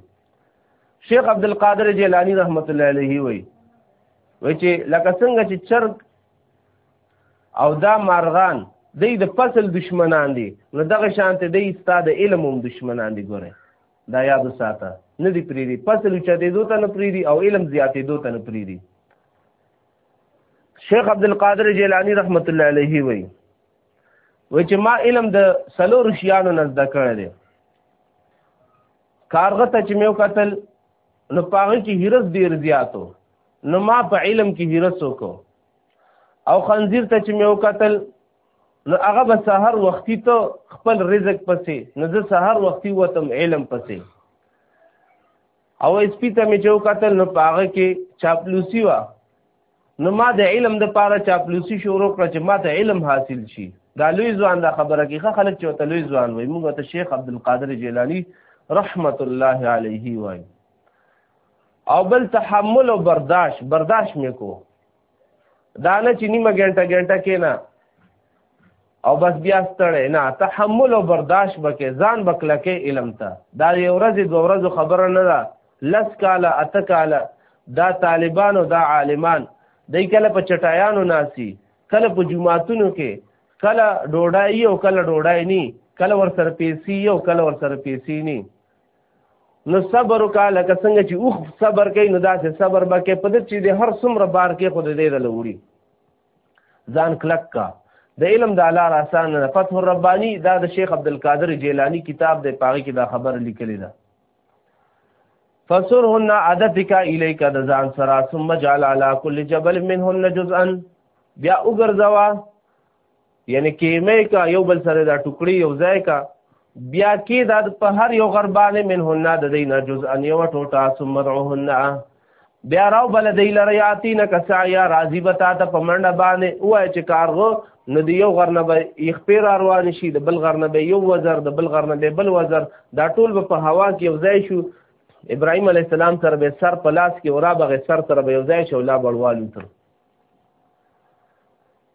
شیخ عبد القادر جیلانی رحمت الله علیه وی وی چې لکه څنګه چې چرګ او دا مارغان دی د فصل دشمنان دي نو دغه شانته دی ستا د علم هم دشمنان دي ګوره دا یاد ساته نه دی پریری فصل چته دوه تن پریری او علم زیاتې دوه تن پریری شیخ عبد القادر جیلانی رحمت الله علیه وی و چې ما علم د سلو رشیانو نزد کړی دی کارغه ته چې مې وکتل نو پاغه کې هرس ډیر زیاتو نو ما په علم کې هرس وکړو او خنزیر ته چې مې وکتل نو هغه به سحر وختي ته خپل رزق پسې نو زه سحر وختي وتم علم پسې او اس پی ته مې جو کتل نو پاغه کې چاپلوسی وا نو ما د علم د پاره چاپلوسی شروع کړ چې ما ته علم حاصل شي دا لوی ځوان دا خبره کې خلک چې ته لوی ځوان وای موږ ته شیخ عبد القادر جیلانی رحمت الله علیه وای او بل تحمل او برداشت برداشت مې کو دا نه چې نیمه ګنټه ګنټه کې نه او بس بیا ستړی نه تحمل او برداشت بکې ځان بکله کې علم ته دا یو ورځ دو ورځ خبره نه ده لس کاله اته کاله دا طالبان او دا عالمان دای کله په چټایانو ناسي کله په جمعاتونو کې کله ډوډۍ او کله ډوډۍ ني کله ور سره پیسې او کله ور سره پیسې ني نو صبر وکا لکه څنګه چې اوخ صبر کوي نو داسې صبر به کې په دې چې د هر څومره بار کې خود دې د لوري ځان کلک کا د علم د لار آسان نه فتح الربانی دا د شیخ عبد القادر جیلانی کتاب د پاغي کې دا خبر لیکلی دا فسرهن عادتک الیک د ځان سرا ثم جعل علی کل جبل منهن جزءا بیا وګرځوا یعنی کېمه کا یو بل سره دا ټوکړي یو ځای کا بیا کې دا په هر یو غربانه منهن د دې نه جز ان یو ټوټه ثم رعهن بیا راو بل دی لره یاتی نه کسا یا راضی بتا ته پمنډه باندې وای چې کارغو نو دی یو غرنه به یخ پیر روان شي د بل غرنه به یو وزر د بل غرنه به بل وزر دا ټول به په هوا کې یو ځای شو ابراهيم عليه السلام سره به سر په لاس کې اورا بغه سر سره به یو ځای شو لا بړوالو تر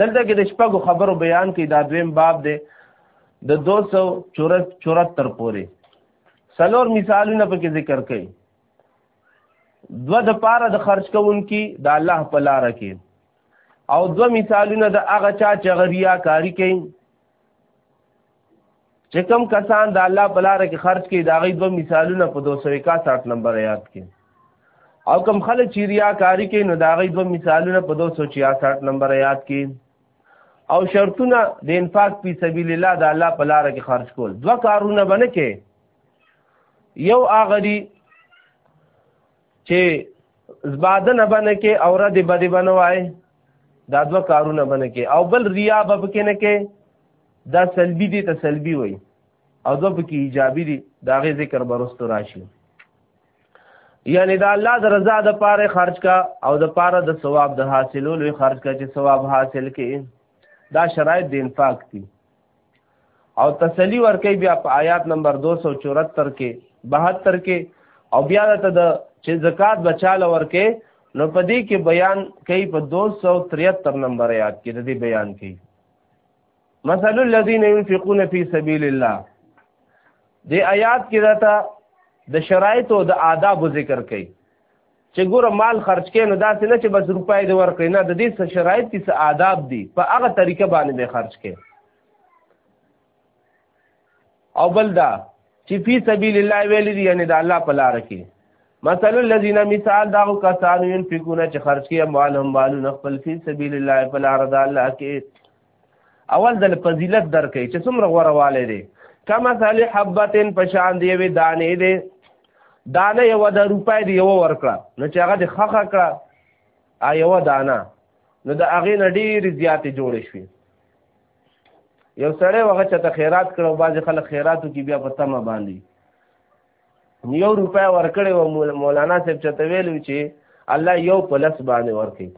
دلته کې د شپږو خبرو بیان کې دا دویم باب دی د 274 پورې سلور مثالونه پکې ذکر کړي دو د پاره د خرج کوونکی د الله په لار کې او دو مثالونه د هغه چا چې غریا کاری کوي چې کوم کسان د الله په لار کې خرج کوي دا غي دوه مثالونه په 261 نمبر یاد کې او کوم خلک چې ریاکاری کوي نو دا غي دوه مثالونه په 266 نمبر یاد کې او شرطونه د انفاق په سبیل الله د الله په لار کې خرج کول دوه کارونه بنه کې یو اغری چې زباده نه بنه کې او رد بده بنه وای دا دوه کارونه بنه کې او بل ریا به پکې نه کې دا سلبي دي ته سلبي وای او دوه پکې ایجابي دي دا غي ذکر برستو راشي یعنی دا الله د رضا د پاره خرج کا او د پاره د ثواب د حاصلولو خرج کا چې ثواب حاصل کې دا شرایط د انفاق دي او تسلی ورکي بیا په آیات نمبر 274 کې 72 کې او بیا ته د چې زکات بچاله ورکي نو په دې کې بیان کوي په 273 نمبر آیات کې د دې بیان کوي مثل الذين ينفقون في سبيل الله دې آیات کې راته د شرایط او د آداب ذکر کوي چې ګوره مال خرج کې نو داسې نه چې بس روپۍ دې ورکړې نه د دې څه شرایط دي څه آداب دي په هغه طریقه باندې به خرج کې او بل دا چې فی سبیل الله ویل دي یعنی د الله په لار کې مثلا الذين مثال دا کسان ينفقون چې خرج کې اموالهم مالونه خپل فی سبیل الله په لار د الله کې اول د فضیلت درکې چې څومره غوړه والي دي کما صالح حبتن پشان دی وی دانې دي دانه یو د روپای دی یو ورکړه نو چې هغه د خخه کړه ا یو دانه نو د هغه نډیر زیاتې جوړې شوې یو سړی وغه چې ته خیرات کړو باز خلک خیراتو کې بیا په تمه باندې یو روپای ورکړې و مولانا صاحب چې ته ویلو چې الله یو پلس باندې ورکړي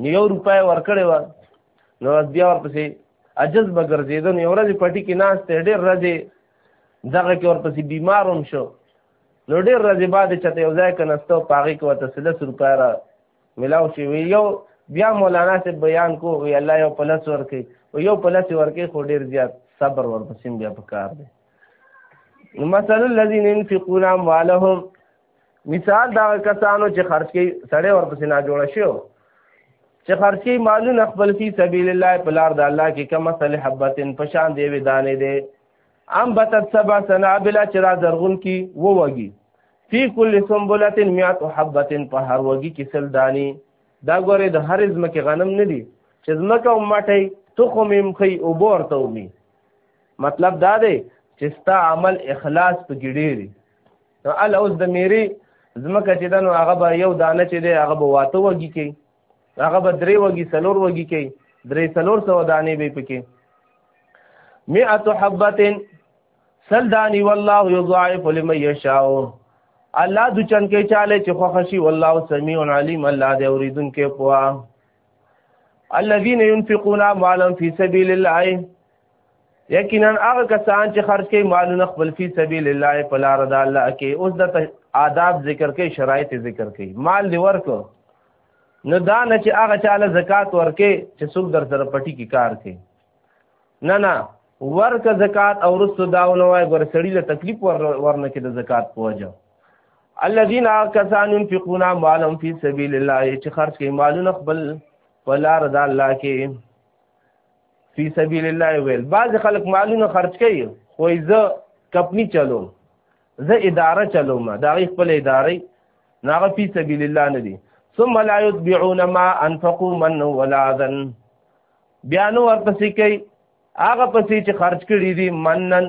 نو یو روپۍ ورکړې وه نو بیا ورپسې عجز به ګرځېده نو یو ورځې پټي کې ناست دی ډېر ورځې دغه کې ورپسې بیمار هم شو نو ډېر ورځې بعد چې ته یو ځای که نسته په هغې کې ورته څه لس روپۍ را ملاو شي وي یو بیا مولانا صاحب بیان کو وي الله یو په لس ورکوي او یو په لس ورکوي خو ډېر زیات صبر ورپسې بیا په کار دی مثل الذين ينفقون اموالهم مثال دا کسانو چې خرج کوي سړی ورپسې نه جوړ شي چې خرج کوي مالونه خپل فی سبیل الله په لار د الله کې کما صلی حبتن پشان دی وی دانې دی ام بتت سبع سنابل چې را زرغون کی و وږي فی کل سنبلۃ مئات حبتن په هر وږي کې سل دانی دا ګوره د هر ځمکه غنم نه دی چې ځمکه ومټي تخم یې مخي او بورته ومي مطلب دا دی چې ستا عمل اخلاص په ګډيري نو ال اوس د میری زمکه چې دنو هغه به یو دانه چې دی هغه به واته وږي کوي هغه به درې وږي سلور وږي کوي درې سلور سو دانې به پکې مئات حبتن سل دانی والله یضاعف لمن یشاء الله د چن کې چاله چې خو خشي والله سميع عليم الله دې اوریدون کې پوا الذين ينفقون اموالهم في سبيل الله یقینا هغه کسان چې خرج کوي مالونه خپل فی سبیل الله په لار د الله کې اوس د آداب ذکر کوي شرایط ذکر کوي مال دی ورکو نو دا نه چې هغه چاله زکات ورکې چې څوک در سره پټي کې کار کوي نه نه ورک زکات او رسو داونه وای ګور سړی له تکلیف ور ورنه کې د زکات پوجا الذين كسان ينفقون اموالهم في سبيل الله چې خرج کوي مالونه خپل په لار د الله کې فی سبیل الله ویل بعض خلک مالونه خرج کوي خو زه کمپنی چلوم زه اداره چلوم دا غي خپل ادارې ناغه فی سبیل الله نه دي ثم لا يتبعون ما انفقوا من ولا ذن بیا نو ورپسې کوي هغه پسې چې خرج کړي دي منن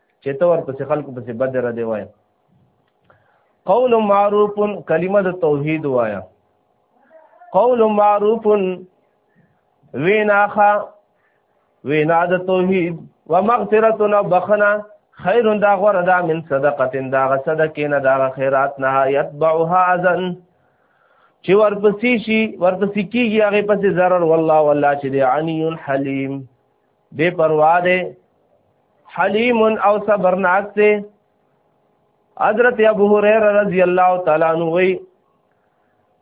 چې ته ورپسې خلکو پسې بد را دی وایه قول معروف کلمه د توحید وایا قول معروف ویناخه وینا د توحید و مغفرت او بخنا خیر دا غره دا من صدقه دا غ صدقه نه دا خیرات نه یتبعها اذن چې ورپسې شي ورپسې کیږي هغه پسې zarar والله والله چې دی عنی حلیم بے پروا دے حلیم او صبرناک دے حضرت ابو هريره رضی الله تعالی عنہ وی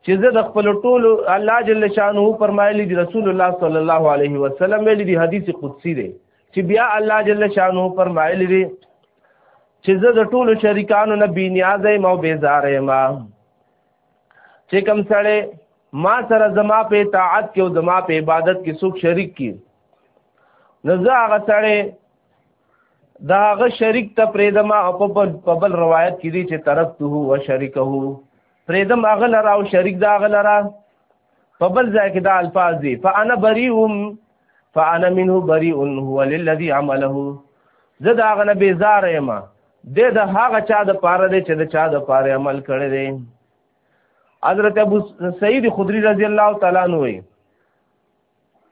چې زه د خپل ټولو الله جل شانه فرمایلی دی رسول الله صلی الله علیه وسلم ویلی دی حدیث قدسی دی چې بیا الله جل شانه فرمایلی دی چې زه د ټولو شریکانو نه بی نیاز یم او بیزار یم چې کم سړی ما سره زما په اطاعت کې او زما په عبادت کې څوک شریک کی نو زه هغه سړی دا هغه شریک ته پریدم او په بل روایت کې دی چې ترکته او شریکه پریدم هغه لرا او شریک دا هغه لرا په بل ځای کې دا الفاظ دي فانا بریئم فانا منه بریء هو للذي عمله زه دا هغه نه بیزار یم د د هغه چا د پاره دی چې د چا د پاره عمل کړی دی حضرت ابو سعید خدری رضی الله تعالی عنہ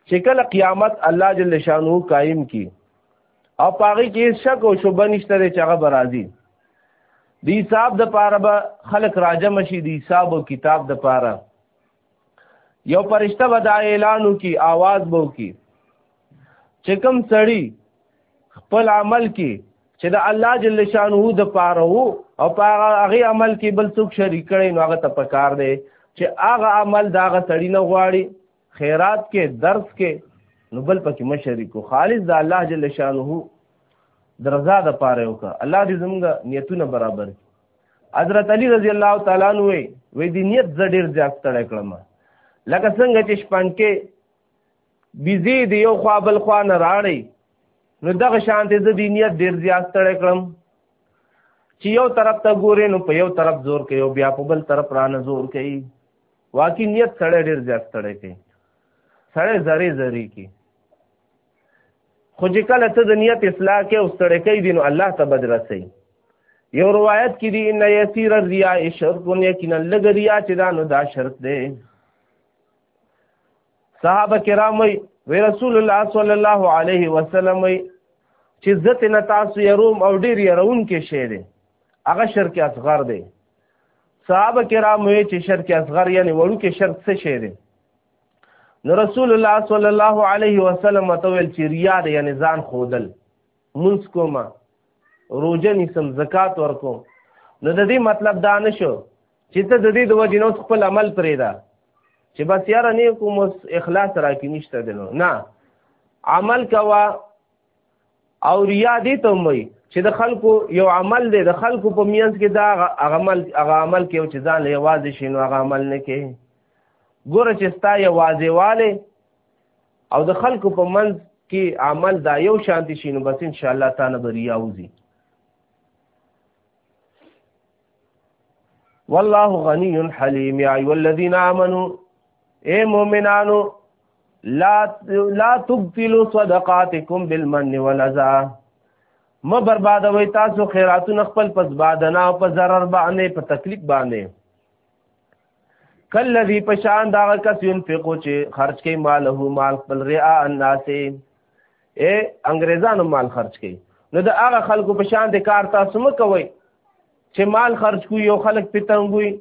چې کله قیامت الله جل شانو قائم کی او پاغي کې شک او شوبه نشته چې هغه برازي دی صاحب د پاره به خلق راجم شي دی صاحب او کتاب د پاره یو پرشتہ به دا اعلانو کی आवाज بو کی چې کوم سړی خپل عمل کی چې د الله جل شانه د پاره وو او پاره هغه عمل کی بل څوک شریک کړي نو هغه ته پکار دی چې هغه عمل دا هغه سړی نه غواړي خیرات کې درس کې نو بل پکې مشرکو خالص د الله جل شانه درزا د پاره وکړه الله دې زموږ نیتونه برابر کړي حضرت علی رضی الله تعالی عنہ وی وی دی نیت ز ډیر زیات تړه کړم لکه څنګه چې شپن کې بيزي دی یو خوا بل خوا نه راړي نو دغه شانته ز دی نیت ډیر زیات تړه کړم چې یو طرف ته ګورې نو په یو طرف زور کوي او بیا په بل طرف رانه زور کوي واقعي نیت سړی ډېر زیات ستړی کوي سړی زری زری کی خو چې کله ته د نیت اصلاح کې او ستړی کوي دین الله ته بد رسي یو روایت کې دی ان یسیر الریا شرک یقینا لګ ریا چې دا نو دا شرک دی صحابه کرام وی رسول الله صلی الله علیه وسلم وی چې عزت نه تاسو يروم او ډیر يرون کې شی دی هغه شرک اصغر دی صحابه کرام وی چې شرک اصغر یعنی وړو کې شرک څه شی دی نو رسول الله صلی الله علیه وسلم متول چې ریا دی یعنی ځان خودل منس کوما روزه نیسم زکات ورکوم نو د دې مطلب دا نشو چې ته د دې د وجې نو خپل عمل پرې ده چې بس یاره نه کوم اخلاص را کې نشته دی نو نه عمل کوا او ریا دې ته وایي چې د خلکو یو عمل دی د خلکو په میانس کې دا هغه عمل هغه عمل کې چې ځان له یوازې شي نو هغه عمل نه کې ګوره چې ستا یوازې والے او د خلکو په منځ کې عمل دا یو شانتی شي نو بس ان شاء الله تعالی بریا وځي والله غنی حلیم یا ایو الذین آمنو اے مومنانو لا لا تبطلوا صدقاتکم بالمن والذا ما برباد وای تاسو خیراتونه خپل پس بادنا او په zarar باندې په تکلیف باندې کلذي پشان دا کس ينفقو چې خرج کوي ماله مال خپل ریا الناس اے انګريزانو مال خرج کړي نو د هغه خلکو په شان د کار تاسو مه کوئ چې مال خرج کوي یو خلک پتنګوي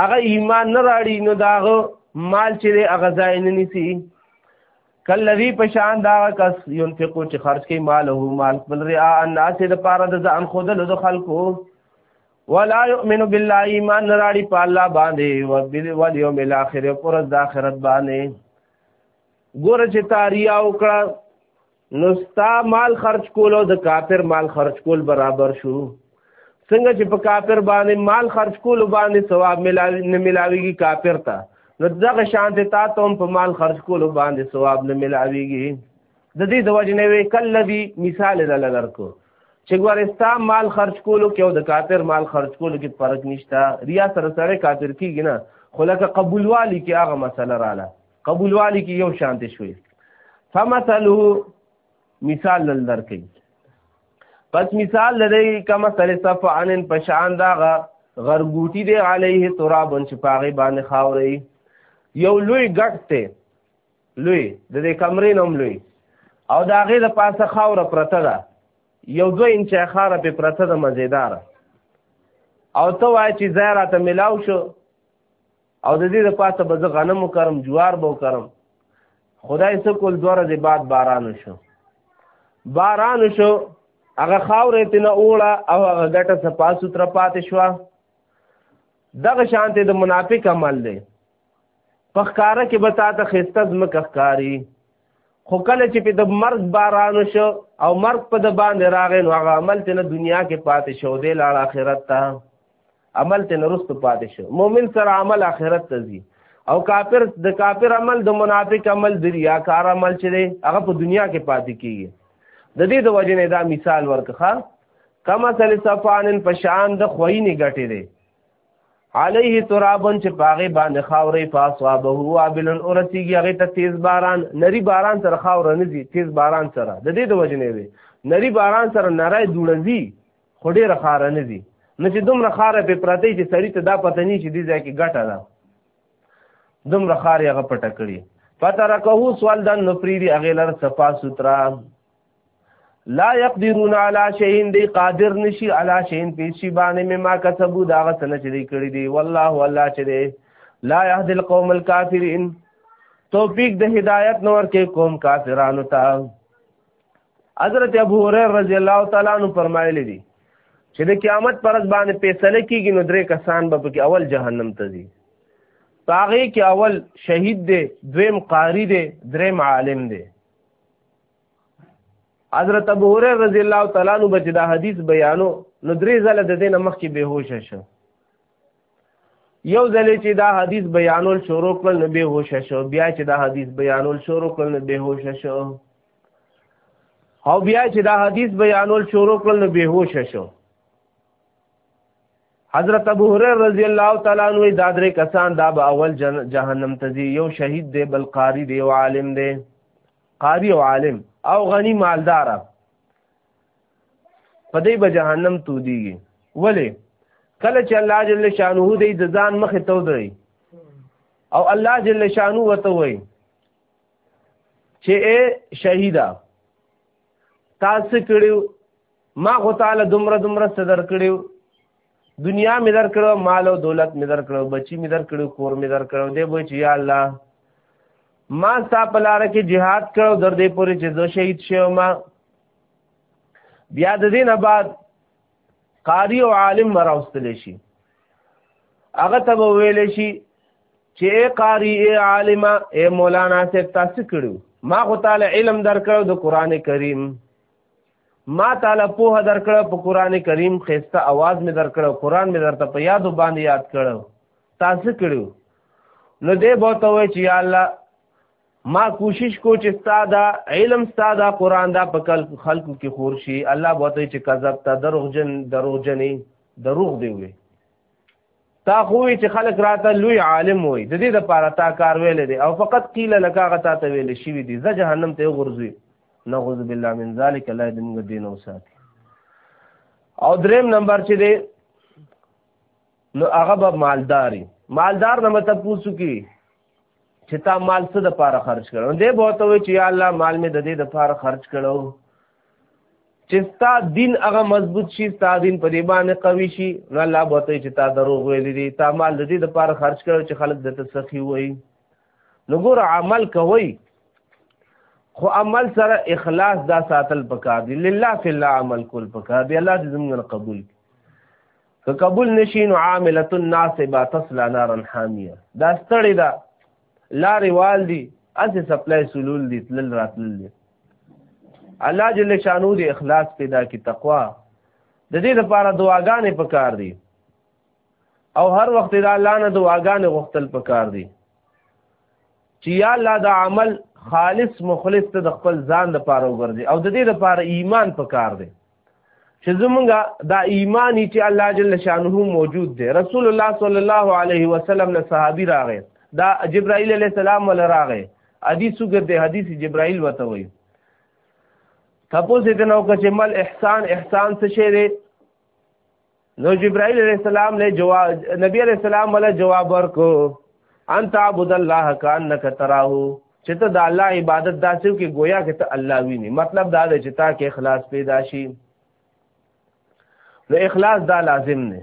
هغه ایمان نه راړي نو داغه مال چې هغه ځای نه نیسي کلوی په شان دا کس ينفقو چې خرج کوي مال هو مال بل ریا الناس د پاره د ځان خود له خلکو ولا يؤمن بالله ایمان نه راړي په الله باندې او بل یوم الاخر پر د اخرت باندې ګوره چې تاریا وکړه نو ستا مال خرج کول او د کافر مال خرج کول برابر شو څنګه چې په کافر باندې مال خرج کول باندې ثواب ملاوي نه ملاويږي کافر ته نو دغه شان ته تا ته هم په مال خرج کول باندې ثواب نه ملاويږي د دې د وجه نه وی کلذي مثال دل درکو چې ګورستا مال خرج کولو کې او د کافر مال خرج کولو کې فرق نشته ریا سره سره کافر کیږي نه خو لکه قبولوالي کې هغه مسله رااله قبولوالی کې یو شانت شوي فمثله مثال لل درکې پس مثال لري کما سر صفعن پشان داغه غرګوټي دی عليه ترابن چې پاغه باندې خاورې یو لوی ګټ ته لوی د دې کمرې نوم لوی او دا غې د پاسه خاور پرته ده یو دو انچ خاره په پرته ده مزیدار او ته وای چې زیرا ته ملاو شو او د دې د پاسه به زه غنم وکرم جوار به وکرم خدای څه کول دوه ورځې بعد باران شو باران شو هغه خاورې ته نه اوړه او هغه ګټه صفا سوتره پاتې شوه دغه شانته د منافق عمل دی په ښکاره کې به تا ته خسته ځمکه ښکاري خو کله چې په د مرګ باران شو او مرګ په د باندې راغی نو هغه عمل ته نه دنیا کې پاتې شو دی لاړ آخرت ته عمل ته نرست پاتې شو مؤمن سره عمل آخرت ته ځي او کافر د کافر عمل د منافق عمل د ریاکار عمل چې دی هغه په دنیا کې پاتې کیږي د دې د وجې نه دا مثال ورکخه کما تل صفانن پشان د خوینې ګټې دی علیه ترابن چې پاغه باندې خاورې فاصابه هو ابلن اورتیږي هغه ته تیز باران نری باران سره خاور نه دي تیز باران سره د دې د وجې نه وي نری باران سره نری دوړځي خو ډېره خاره نه دي نه چې دومره خاره پې پرته چې سړي ته دا پته نه چې دې ځای کې ګټه ده دومره خار یې هغه پټه کړي فترکه سوال دن نفریدي هغې لر صفا سترا لا يقدرون على شيء دي قادر نشي على شيء په شي باندې مما کسبو دا غسل چې دي کړی دي والله والله چې دي لا يهدي القوم الكافرين توفیق د هدایت نور کې قوم کافرانو ته حضرت ابو هريره رضی الله تعالی عنہ فرمایلی دي چې د قیامت پر ورځ باندې فیصله کیږي نو درې کسان به پکې اول جهنم ته ځي پاغه کې اول شهید دی دویم قاری دی دریم عالم دی حضرت ابو هريره رضی الله تعالی عنہ بچ دا حدیث بیانو نو درې ځله د دینه مخ کې بهوش شو یو ځل چې دا حدیث بیانول شروع کړل نو بهوش شو بیا چې دا حدیث بیانول شروع کړل نو بهوش شو او بیا چې دا حدیث بیانول شروع کړل نو بیهوش شو حضرت ابو هريره رضی الله تعالی عنہ دا درې کسان دا به اول جهنم ته ځي یو شهید دی بل قاری دی او عالم دی قاری او عالم او غنی مالدار په دې به جهنم تو دیږي ولی کله چې الله جل شانه دې د ځان مخ ته ودري او الله جل شانه وته وي چې اے شهیدا تاسو کړیو ما خو تعالی دومره دومره صدر کړیو دنیا مې در کړو مال او دولت مې در کړو بچی مې در کړو کور مې در کړو دې بچی یا الله ما ستا په لار کې jihad کړو در دې پورې چې زه شهید شوم بیا د دې نه بعد قاری او عالم براوستل شي هغه ته ویل شي چې اے قاری اے عالم اے مولانا صاحب تاسو کړو ما خو تعالی علم درکړو د قران کریم ما تعالی په درکړو په قران کریم خسته आवाज می درکړو قران می درته په یاد باندې یاد کړو تاسو کړو نو دې بوته وای چې یا الله ما کوشش کو چې ستاده علم ستاده قران دا په خلکو کې خور شي الله بوته چې کذب تا دروغجن دروغجنې دروغ دی وي تا خو چې خلک راته لوی عالم وي د دې لپاره تا کار ویل دي او فقط قیل لکه غتا ته ویل شي دي ز جهنم ته غرزوي نعوذ بالله من ذلک الله دې موږ دین او ساتي او دریم نمبر چې دی نو هغه به مالداري مالدار نه مطلب پوسو کی چې تا مال څه د پاره خرج کړو دې بوته وي چې الله مال مې د دې د پاره خرج کړو چې ستا دین هغه مضبوط شي ستا دین په دې باندې قوي شي نو الله بوته چې تا دروغ ویل دي تا مال د دې د پاره خرج کړو چې خلک د تسخي وي نو ګور عمل کوي خو عمل سره اخلاص دا ساتل پکار دي لله فی الله عمل کول پکار دي الله دې زموږ قبول کړي که قبول نشي نو عامله الناصبه تصلى نارا حاميه دا ستړي دا لارې وال دي اسې سپلای سلول دي تلل راتلل دي الله جل شانو دې اخلاص پیدا کی تقوا د دې لپاره دعاګانې پکار دي او هر وخت دا الله نه دعاګانې غوښتل پکار دي چې یا الله دا عمل خالص مخلص ته د خپل ځان لپاره وګرځي او د دې لپاره ایمان پکار دی چې زمونږه دا ایمانی چې الله جل شانه موجود دی رسول الله صلی الله علیه وسلم له صحابي راغی دا جبرائیل علیہ السلام ول راغی حدیث وګرځي حدیث جبرائیل وته وي تاسو دې نو چې مل احسان احسان څه شی دی نو جبرائیل علیہ السلام له جواب نبی علیہ السلام ولا جواب ورکو انت عبد الله کانک تراه چې ته د الله عبادت داسې کې گویا کې ته الله ویني مطلب دا دی چې تا کې اخلاص پیدا شي نو اخلاص دا لازم نه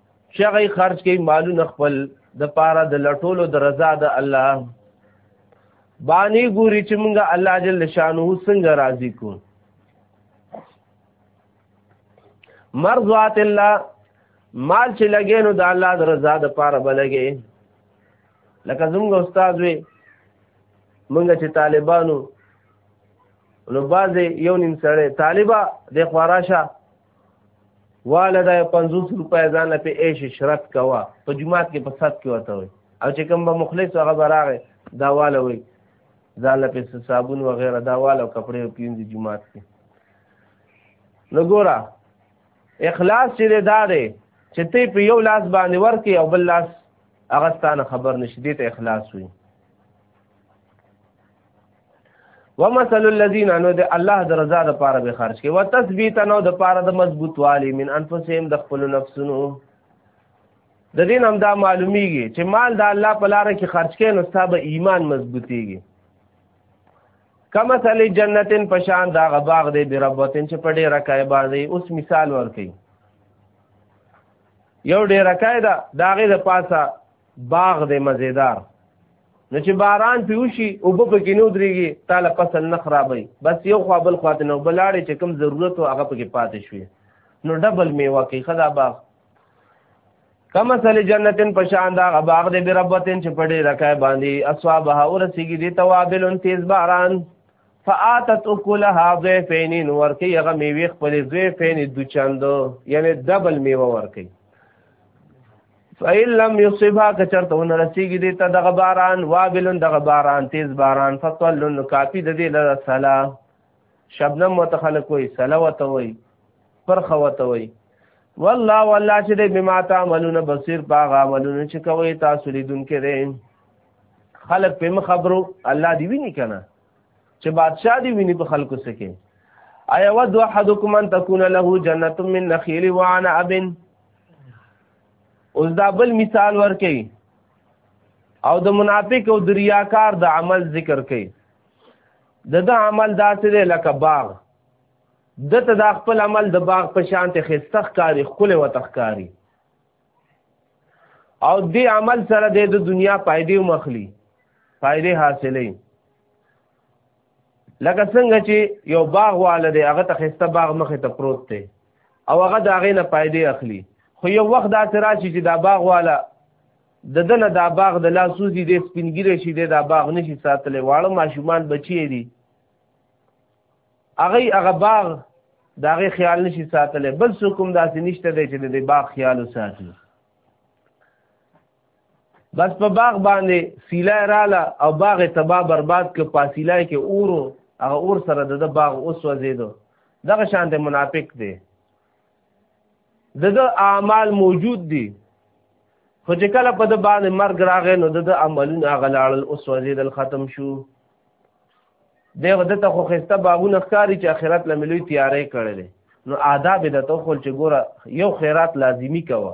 چې هغه خرج کوي مالونه خپل د پاره د لټولو د رضا د الله باندې ګوري چې موږ الله جل شانه څنګه راضي کو مرضات الله مال چې لګې نو د الله د رضا د پاره بلګې لکه زموږ استاد وي موږ چې طالبانو نو باز یو نیم سره طالبہ د خواراشه واله دا 50 روپۍ ځان له په ایش شرط کوا په جمعات کې په صد کې وته وي او چې کوم به مخلص هغه براغه دا واله وي ځان له په صابون و غیره دا واله او کپڑے او پیوند جمعات کې نو ګورا اخلاص چې دا دی چې ته په یو لاس باندې ورکې او بل لاس هغه ستانه خبر نشي دې ته اخلاص وي ومثل الذين انو د الله د رضا د پاره به خرج کې وتثبیت انو د پاره د مضبوط والی من انفسهم د خپل نفسونو د دین هم دا معلومیږي چې مال د الله په لار کې خرج کې نو ستاسو ایمان مضبوطیږي کما سلی جنتن پشان دا غباغ دی بربوتن چې په ډیره کای باندې اوس مثال ورکي یو ډیره کای دا داغه د پاسه باغ دی مزیدار نو چې باران پی وشي او په پکې نو درېږي تعالی فصل نه خرابوي بس یو خوا بل خواته نو بلاړې چې کوم ضرورت او هغه پکې پاتې شوی نو ډبل میوه کوي خدا باغ کما سلی جنتن پشان دا باغ دې بربتن چې پړې رکای باندې اصحابها ورسیږي دې توابلن تیز باران فآتت اکلها ضعفین ورکی هغه میوه خپل ضعفین دو چندو یعنی دبل میوه ورکی فإن لم يصبها کچرته ون رسیږي دې ته دغه باران وابلن دغه باران تیز باران فطلن کافی د دې لره سلا شبنم متخلق وي سلا وته وي پرخه وته وي والله والله چې دې بما تعملون بصير باغ عملون چې کوي تاسو لیدون کړي خلق په خبرو الله دی ویني کنه چې بادشاہ دی ویني په خلکو سکے ایا ود احدکم ان تکون له جنته من نخیل وعنب اوس دا بل مثال ورکي او د منافق او د ریاکار د عمل ذکر کوي د د عمل داسې دی لکه باغ د ته دا خپل عمل د باغ په شان ته خسته ښکاري ښکلی ورته ښکاري او دې عمل سره د دنیا پایدې مخلي پایدې حاصلې لکه څنګه چې یو باغ واله دی هغه ته خسته باغ مخې ته پروت دی او هغه د هغې نه پایدې اخلي خو یو وخت داسې راشي چې دا باغ واله د ده نه دا باغ د لاسوزي دی سپینګیری شي دی دا باغ نشي ساتلی واړه ماشومان بچی دي هغه هغه باغ د هغې خیال نشي ساتلی بل څوک هم داسې نشته دی چې د دې باغ خیال وساتي بس په باغ باندې سیلا رااله او باغ تبا برباد ک پاسیلا کې اورو هغه اور سره د باغ اوس وزیدو دغه شان د منافق دی دغه اعمال موجود دي خو چې کله په د باندې مرګ راغی نو د عملونه هغه لاړل اوس وزیدل ختم شو دغه د ته خو خسته باغونه ښکاری چې اخرت لملوي تیارې کړلې نو آداب د توخل چې ګوره یو خیرات لازمی کوه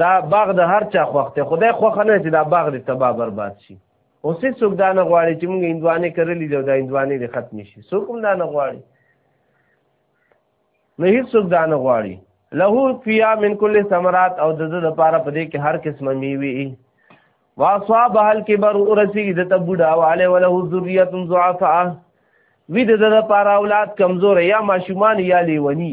دا باغ د هر چا خوښ دی خدای خوښ نه چې دا باغ دې تباہ برباد شي اوس هیڅ څوک دا نه غواړي چې موږ هندوانې کرلې دي او دا هندوانې دې ختمې شي څوک هم دا نه غواړي نه هیڅ څوک دا نه غواړي له فیا من کل ثمرات او د زړه لپاره په دې کې هر قسمه میوي واصاب هل کبر ورسی د تبوډا والے وله ذریه ضعفا وی د زړه لپاره اولاد کمزور یا ماشومان یا لیونی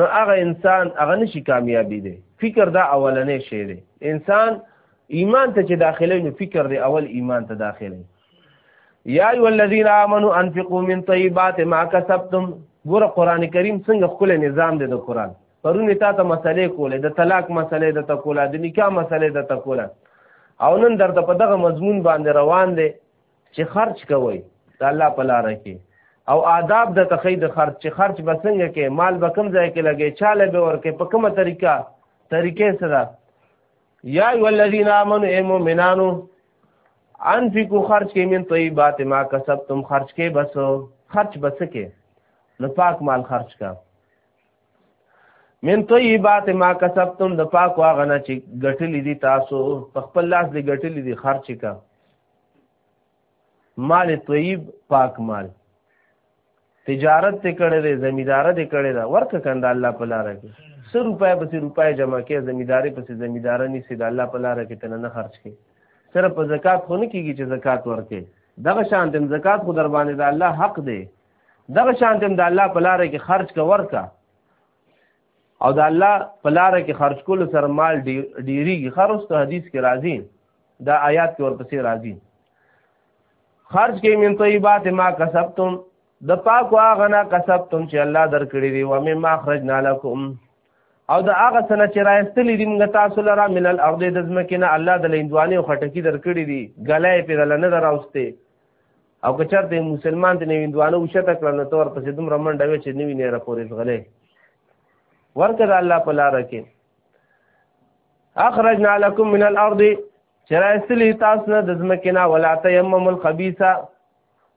نو هغه انسان هغه نشي کامیابی دی فکر دا اولنې شی دی انسان ایمان ته چې داخله نو فکر دی اول ایمان ته داخله یا ایو الذین آمنو انفقوا من طیبات ما کسبتم ګوره قران کریم څنګه خپل نظام دی د قران پرونه تا ته مسلې کولې د طلاق مسلې د تکولا د نکاح مسلې د تکولا او نن درته په دغه مضمون باندې روان دی چې خرج کوي د الله په لار کې او آداب د تخید خرج چې خرج بسنګ کې مال به کم ځای کې لګي چاله به ورکه په کومه طریقه طریقې سره یا ای الذین آمنو ای مومنانو انفقوا خرج کې من طیبات ما کسبتم خرج کې بس خرج بس کې نو پاک مال خرج کا من طیبات ما کسبتم د پاک واغنه چې ګټلې دي تاسو په خپل لاس دې ګټلې دي خرج کا مال طیب پاک مال تجارت ته کړی دی زمیداره دې کړی دا ورکه کنده الله په لار کې سر روپای پسې روپای جمع کې زمیداری پسې زمیداره نیسي د الله په لار کې تنه نه خرج کې صرف په زکات خو نه کیږي چې زکات ورکې دغه شان تم زکات خو در باندې د الله حق دی دغه شان تم د الله په لار کې خرج کا ورکا او د الله په لار کې خرج کول سره مال ډیریږي خرج ته حدیث کې راځي دا آیات کې ورپسې راځي خرج کې من طیبات ما کسبتم د پاک او غنا کسبتم چې الله درکړي دی و مما خرجنا لكم او د هغه سنه چې راستلې دي موږ تاسو لره من الارض د زمکه نه الله د لیندوانه او خټکی درکړي دي غلې په دلنه دراوسته او که چرته مسلمان ته نوی دوانه وشته کړه نو تور پسې دومره منډه وي چې نوی نه را پورې ځغلې ورکه د الله په لار کې اخرجنا لكم من الارض چر استلی تاسو نه د زمکنا ولا تیمم الخبيثه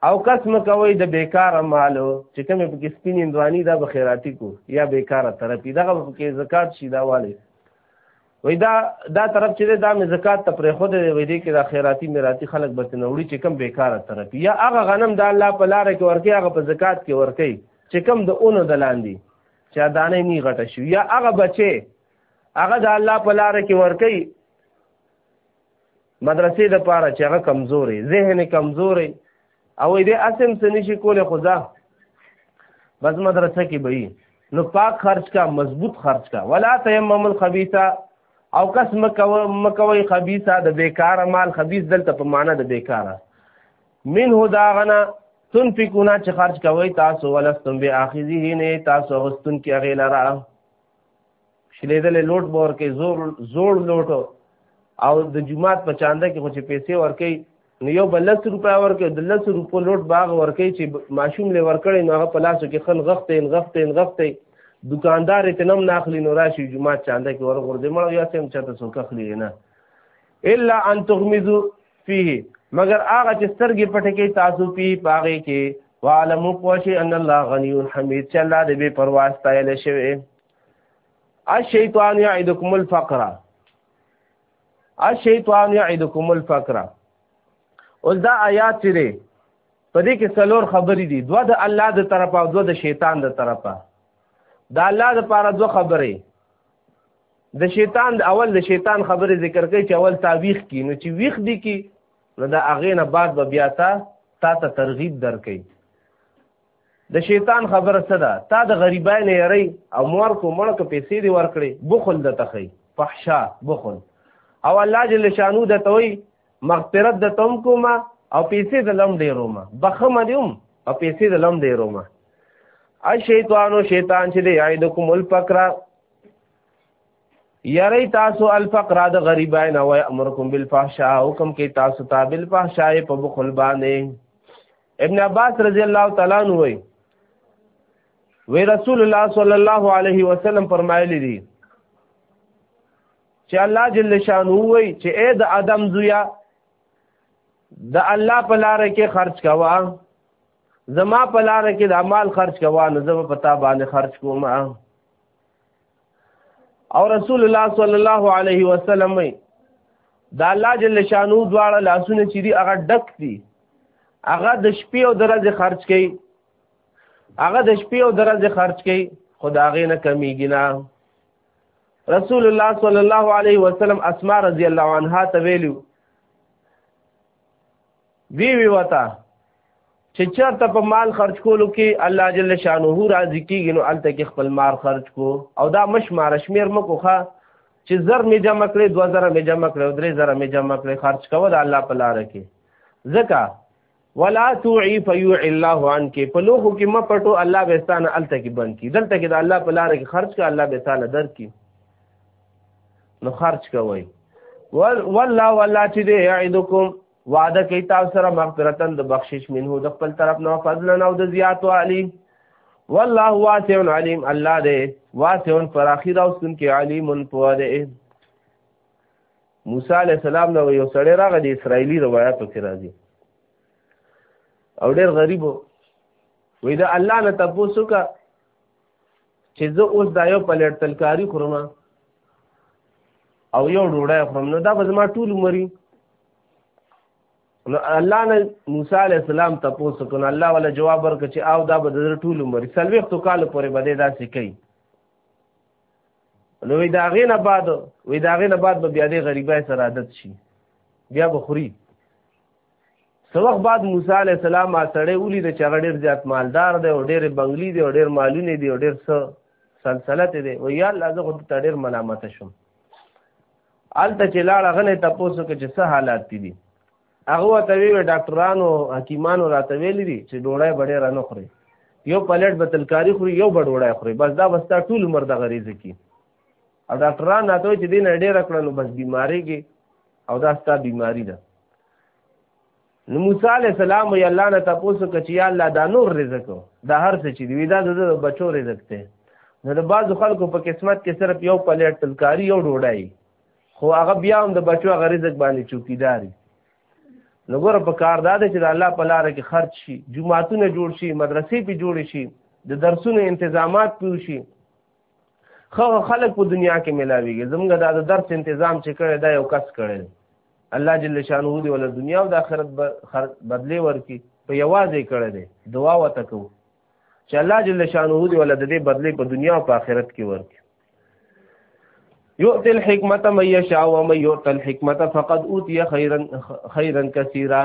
او قسم کوي د بیکاره مالو چې کوم په کې سپین اندواني دا بخیراتی کو یا بیکاره ترپی دغه په کې زکات شي دا والی وای دا دا طرف چې دا مې زکات ته پرې خو دې وې دې کې دا خیراتی میراتی خلک به تنوړي چې کم بیکاره طرف یا هغه غنم د الله په لار کې ورکه هغه په زکات کې ورکه چې کم د اونو د لاندې چا دانه نی غټه شو یا هغه بچي هغه د الله په لار کې ورکه مدرسې د پاره چې هغه کمزوري ذهن کمزوري او دې اسم څه نشي کوله خدا بس مدرسه کې به نو پاک خرج کا مضبوط خرج کا ولا تیمم الخبيثه او کس مکوي مکوي خبيثه د بیکاره مال خبيث دلته په معنا د بیکاره منه داغنا تنفقونا چې خرج کوي تاسو ولستم به اخذه نه تاسو غستون کې غیلرا شلیدل لوټ بور کې زور زور لوټ او د جمعات په چاند کې خو چې پیسې ورکې نو یو بل 100 روپیا ورکې د 100 روپو لوټ باغ ورکې چې ماشوم لې ورکړې نو هغه په لاسو کې خل غختې ان غختې ان غختې دکاندار ته نم ناخلی نو راشي جمعات چاند کې ورغور دې مړ یا سم چاته سو کخلی نه الا ان تغمزو فيه مگر هغه چې سترګې پټې کې تاسو پی پاغه کې وعلمو پوشی ان الله غنی حمید چې الله دې به پرواز تایل شوی الشیطان یعدکم الفقر الشیطان یعدکم الفقر اوس دا آیات چې دی په دې کې څلور خبرې دي دوه د الله د طرفه او دوه د شیطان د طرفه د الله د پاره دوه خبرې د شیطان د اول د شیطان خبرې ذکر کوي چې اول تاویخ کی نو چې ویخ دي کی نو د اغې نه بعد به بیا تا تا ته ترغیب درکې د شیطان خبره څه ده تا د غریبای نه یری او مور کو مړ کو پیسې دی ورکړي بخل د تخی فحشا بخل او الله جل شانو د توي مغفرت د تم کوما او پیسې د لم ډیرو ما بخم دیوم او پیسې د لم ډیرو ما ای شیطانو شیطان چې دی عیدکم الفقر یری تاسو الفقر د غریبای نه وای امرکم بالفحشاء حکم کې تاسو ته بالفحشاء په بخل باندې ابن عباس رضی الله تعالی عنہ وی وی رسول الله صلی الله علیه وسلم فرمایلی دی چې الله جل شانو وی چې اې د ادم زویا د الله په لار کې خرج کوا زما په لار کې د مال خرج کوا نو زما پتا باندې خرج کوم او رسول الله صلی الله علیه وسلم وی دا الله جل شانو دواړه لاسونه چې دی هغه ډک دي هغه د شپې او درځې خرج کوي هغه د شپې او درځې خرج کوي خداغې نه کمیږي نه رسول الله صلی الله علیه وسلم اسماء رضی الله عنها ته ویلو وی وی وتا چې چرته په مال خرج کولو کې الله جل شانه راضي کیږي نو الته کې خپل مال خرج کو او دا مش مارشمیر مکوخه چې زر می جمع کړي 2000 می جمع کړي 3000 می جمع کړي خرج کوو د الله په لار کې زکه ولا توعي فيوع الله عنك په لوخو کې م پټو الله به ستانه الته کې بند کی دلته کې د الله په لار کې خرج کا الله به تعالی درکې نو خرج کوي والله والله چې دې يعدکم وعده کوي تاسو سره مغفرتن د بخشش منه د خپل طرف نه فضل او د زیات علی والله واسع علیم الله دې واسع فراخی دا اوسن کې علیم په دې موسی علی السلام نو یو سړی راغی د اسرایلی روایتو کې راځي او ډېر غریب وې دا الله نه تاسو کا چې زه اوس دا یو پلیټ تلکاری خورم او یو ډوډۍ خورم نو دا به زما ټول عمر نو الله نه موسی علی السلام تاسو کو نو الله ولا جواب ورک چې او دا به در ټول عمر سلوخت کال پورې بده دا سکی نو وی دا غینه بعد وی دا غینه بعد به بیا دې غریبای سره عادت شي بیا بخوري سوخ بعد موسی علی السلام اسړې ولي د چغړیر زیات مالدار دی او ډېر بنگلی دی او ډېر مالونه دی او ډېر څه سلسلت دی و یا الله زه خو ته ډېر ملامت شوم الته چې لاړه غنه تاسو کې چې څه حالات دي هغه ته وی ډاکټرانو حکیمانو راته ویل دي چې ډوړای بډې رانه خوري یو پلیټ بتلکاری خوري یو بډوړای خوري بس دا وستا ټول عمر د غریزه کی او ډاکټران دا ته چې دین ډیر کړل نو بس بیماری کې او دا ستا بیماری ده نو موسی علی السلام یا الله نه تاسو کچ یا الله دا نور رزق دا هر څه چې دی دا د بچو رزق ته نو د بعض خلکو په قسمت کې صرف یو پلیټ تلکاری یو ډوډۍ خو هغه بیا هم د بچو هغه رزق باندې چوکیداری نو ګوره په کار دا دی چې د الله په لاره کې خرج شي جمعاتونه جوړ شي مدرسې پې جوړې شي د درسونو انتظامات پوه شي خو خلک په دنیا کې ملاويږي زمونږ دا د درس تنظیم چې کړی دا یو کس کړی الله جل شانه دی ول دنیا او د آخرت بدلی ورکی په یوازې کړی دی دعا وته کو چې الله جل شانه دی ول د دې بدلی په دنیا او په آخرت کې ورکی یؤتی الحکمت من یشاء و من یؤت الحکمت فقد اوتی خیرا خیرا کثیرا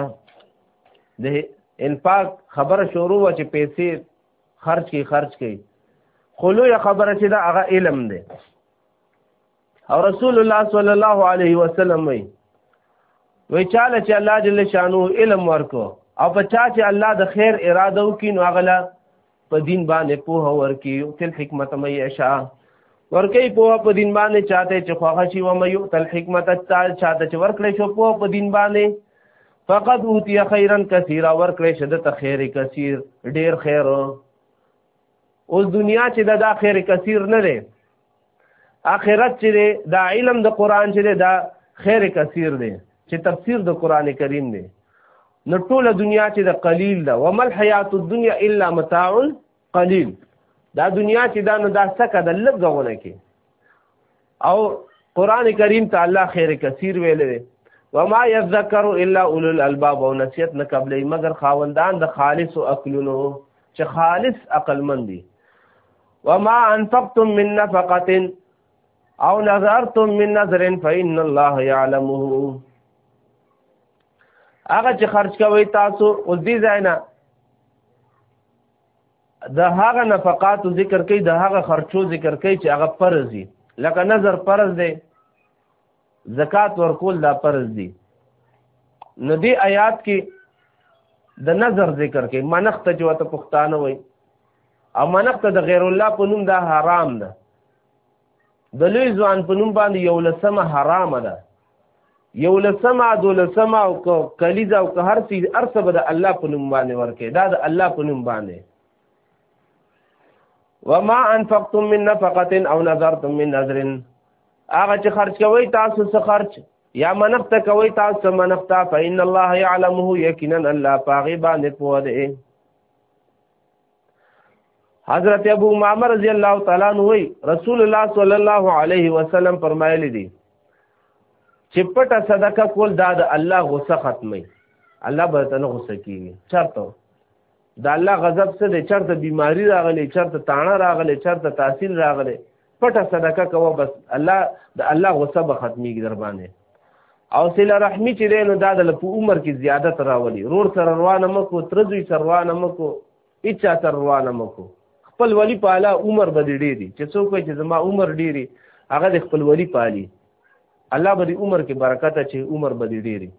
د انفاق خبر شروع و چې پیسې خرج کوي خرج کوي خو لوی خبره چې دا هغه علم دی او رسول الله صلی الله علیه وسلم وی وی چاله چې الله جل شانو علم ورکو او په چا چې الله د خیر اراده وکي نو هغه په دین باندې پوه ورکی او تل حکمت مې عشا ورکی پوه په دین باندې چاته چې خوښ شي و مې یو تل حکمت چاته چې ورکړې شو پوه په دین باندې فقد اوتی خیرا کثیرا ورکړې شد ته خیر کثیر ډیر خیر اوس دنیا چې دا, دا خیر کثیر نه دی اخرت چې دی دا علم د قران چې دی دا خیر کثیر دی چې تفسیر د قران کریم دی نو ټوله دنیا چې د قلیل ده ومل حیات الدنیا الا متاع قلیل دا دنیا چې دا نو دا سکه د لږونه کې او قران کریم ته الله خیر کثیر ویل دی وما یذکر الا اولو الالباب او نصیحت نه قبلې مگر خاوندان د خالص او عقلونو چې خالص عقل مند دي وما انفقتم من نفقه او نظرتم من نظر فإن الله يعلمه هغه چې خرج کوي تاسو او دې ځای نه د هغه نفقات ذکر کوي د هغه خرچو ذکر کوي چې هغه فرض دي لکه نظر فرض دی زکات ورکول دا فرض دي نو دې آیات کې د نظر ذکر کوي منخت چې وته پښتانه وي او منخت د غیر الله په نوم دا حرام ده د لوی ځوان په نوم باندې یو لسمه حرام ده یو لسمه دو لسمه او که کلیزه او که هر څه هر څه به د الله په نوم باندې ورکې دا د الله په نوم باندې وما انفقتم من نفقه او نظرتم من نظر هغه چې خرج کوي تاسو څه خرج یا منفت کوي تاسو منفت فإن الله يعلمه یقینا الله پاغي باندې پوهه حضرت ابو معمر رضی الله تعالی عنہ وی رسول الله صلی الله علیه وسلم فرمایلی دي چې پټه صدقه کول دا د الله غصه ختمي الله به تنه غصه کیږي چرته دا الله غضب څه دی چرته بیماری راغلی چرته تاڼه راغلی چرته تحصیل راغلی پټه صدقه کوه بس الله د الله غصه به ختمېږي در باندې او سله رحمی چې دی نو دا د په عمر کې زیادت راولي رور سره روانه مکو ترزوی سره روانه مکو اچا سره روانه مکو خپل ولی په اعلی عمر به ډېری دي چې څوک چې زما عمر ډېری هغه د خپل ولی پالي الله به دې عمر کې برکت چې عمر به ډېری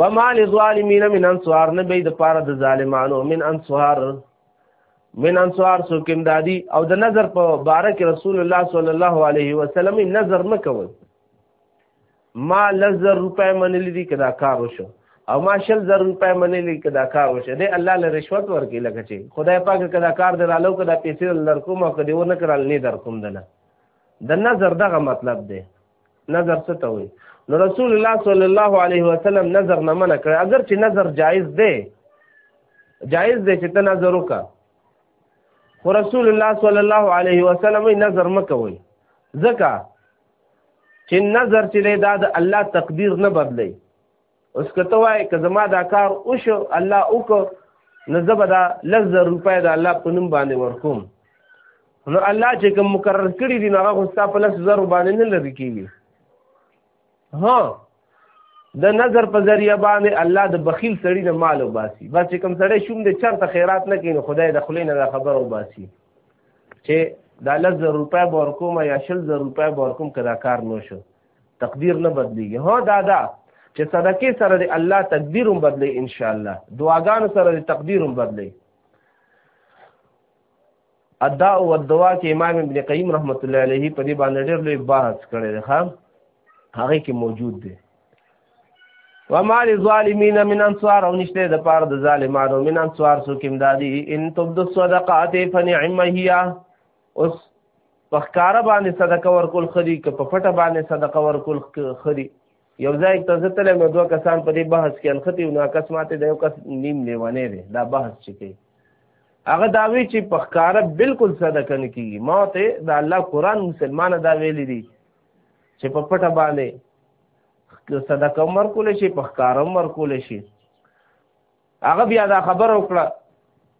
وما للظالمین من انصار نه به د پاره د ظالمانو من انصار من انصار سوکم دادی او د نظر په بارک رسول الله صلی الله علیه وسلم نظر مکول ما لزر روپے منلی دي کدا کار وشو او ما شل زر روپے منلی کدا کار وشو دی الله له رشوت ورکی لکه چې خدای پاک کدا کار درالو کدا پیسې لرکوم او کدی ونه کړل نه درکوم دنه د نظر دغه مطلب دی نظر څه ته وي نو رسول الله صلی الله علیه وسلم نظر نه منع کړ اگر چې نظر جایز دی جایز دی چې ته نظر وکړه خو رسول الله صلی الله علیه وسلم یې نظر مکوي ځکه چې نظر چې دا د الله تقدیر نه بدلی اوس که ته وایې که زما دا کار وشو الله وکړو نو زه به دا لس زر روپۍ د الله په نوم باندې ورکوم نو الله چې کوم مقرر کړي دي نو هغه خو ستا په لس زر باندې نه لرې کېږي ها د نظر په ذریعه باندې الله د بخیل سړی نه مال وباسي بس چې کوم سړی شوم د چرته خیرات نه کوي نو خدای د خلې نه دا خبر وباسي چې دا لس زر روپۍ به ورکوم یا شل زر روپۍ به ورکوم که دا کار نه شو تقدیر نه بدلیږي هو دا دا چې صدقې سره د الله تقدیر هم بدلی ان شاء الله دعاګانو سره د تقدیر هم بدلی ادا او دعا کې امام ابن قیم رحمت الله علیه په دې باندې ډېر لوی بحث کړی دی ها هغه کې موجود دی وما للظالمین من انصار او نشته د پاره د ظالمانو من انصار سو کوم دادی ان تبد الصدقات فنعم هي اوس په ښکارا باندې صدقه ورکول خري که په پټه باندې صدقه ورکول خري یو ځای ته زه تللی مې دوه کسان په دې بحث کې الخطي او ناکس ماته د یو کس نیم لیونی دی دا بحث چې کوي هغه دا وی چې په ښکارا بالکل صدقه نه کیږي ما ته د الله قرآن مسلمان دا ویلي دي چې په پټه باندې صدقه مرکول شي په ښکارا مرکول شي هغه بیا دا خبره وکړه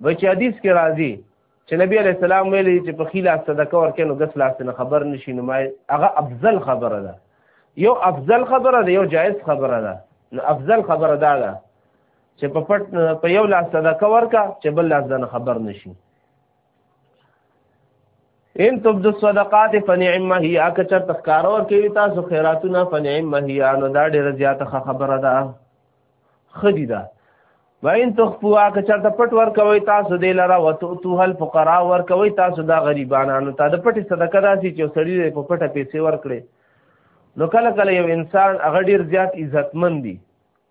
به چې حدیث کې راځي چې نبی علی السلام ویلي چې په خیلا صدقه ورکې نو ګس لاس نه خبر نشي نو ما هغه افضل خبره ده یو افضل خبره ده یو جائز خبره ده نو افضل خبره ده ده چې په پټ په یو لاس صدقه ورکا چې بل لاس نه خبر نشي ان تبدو الصدقات فنعم هي اک چر تخکارو کې تاسو خیراتونه فنعم هي نو دا ډیره زیاته خبره ده خدي ده وین تخفوا که چرته پټ ور کوي تاسو دې لره وتو هل فقرا ور کوي تاسو دا غریبانو ته د پټي صدقه داسي چې سړی په پټه پیسې ور کړي نو کله کله یو انسان هغه ډیر زیات عزتمن دی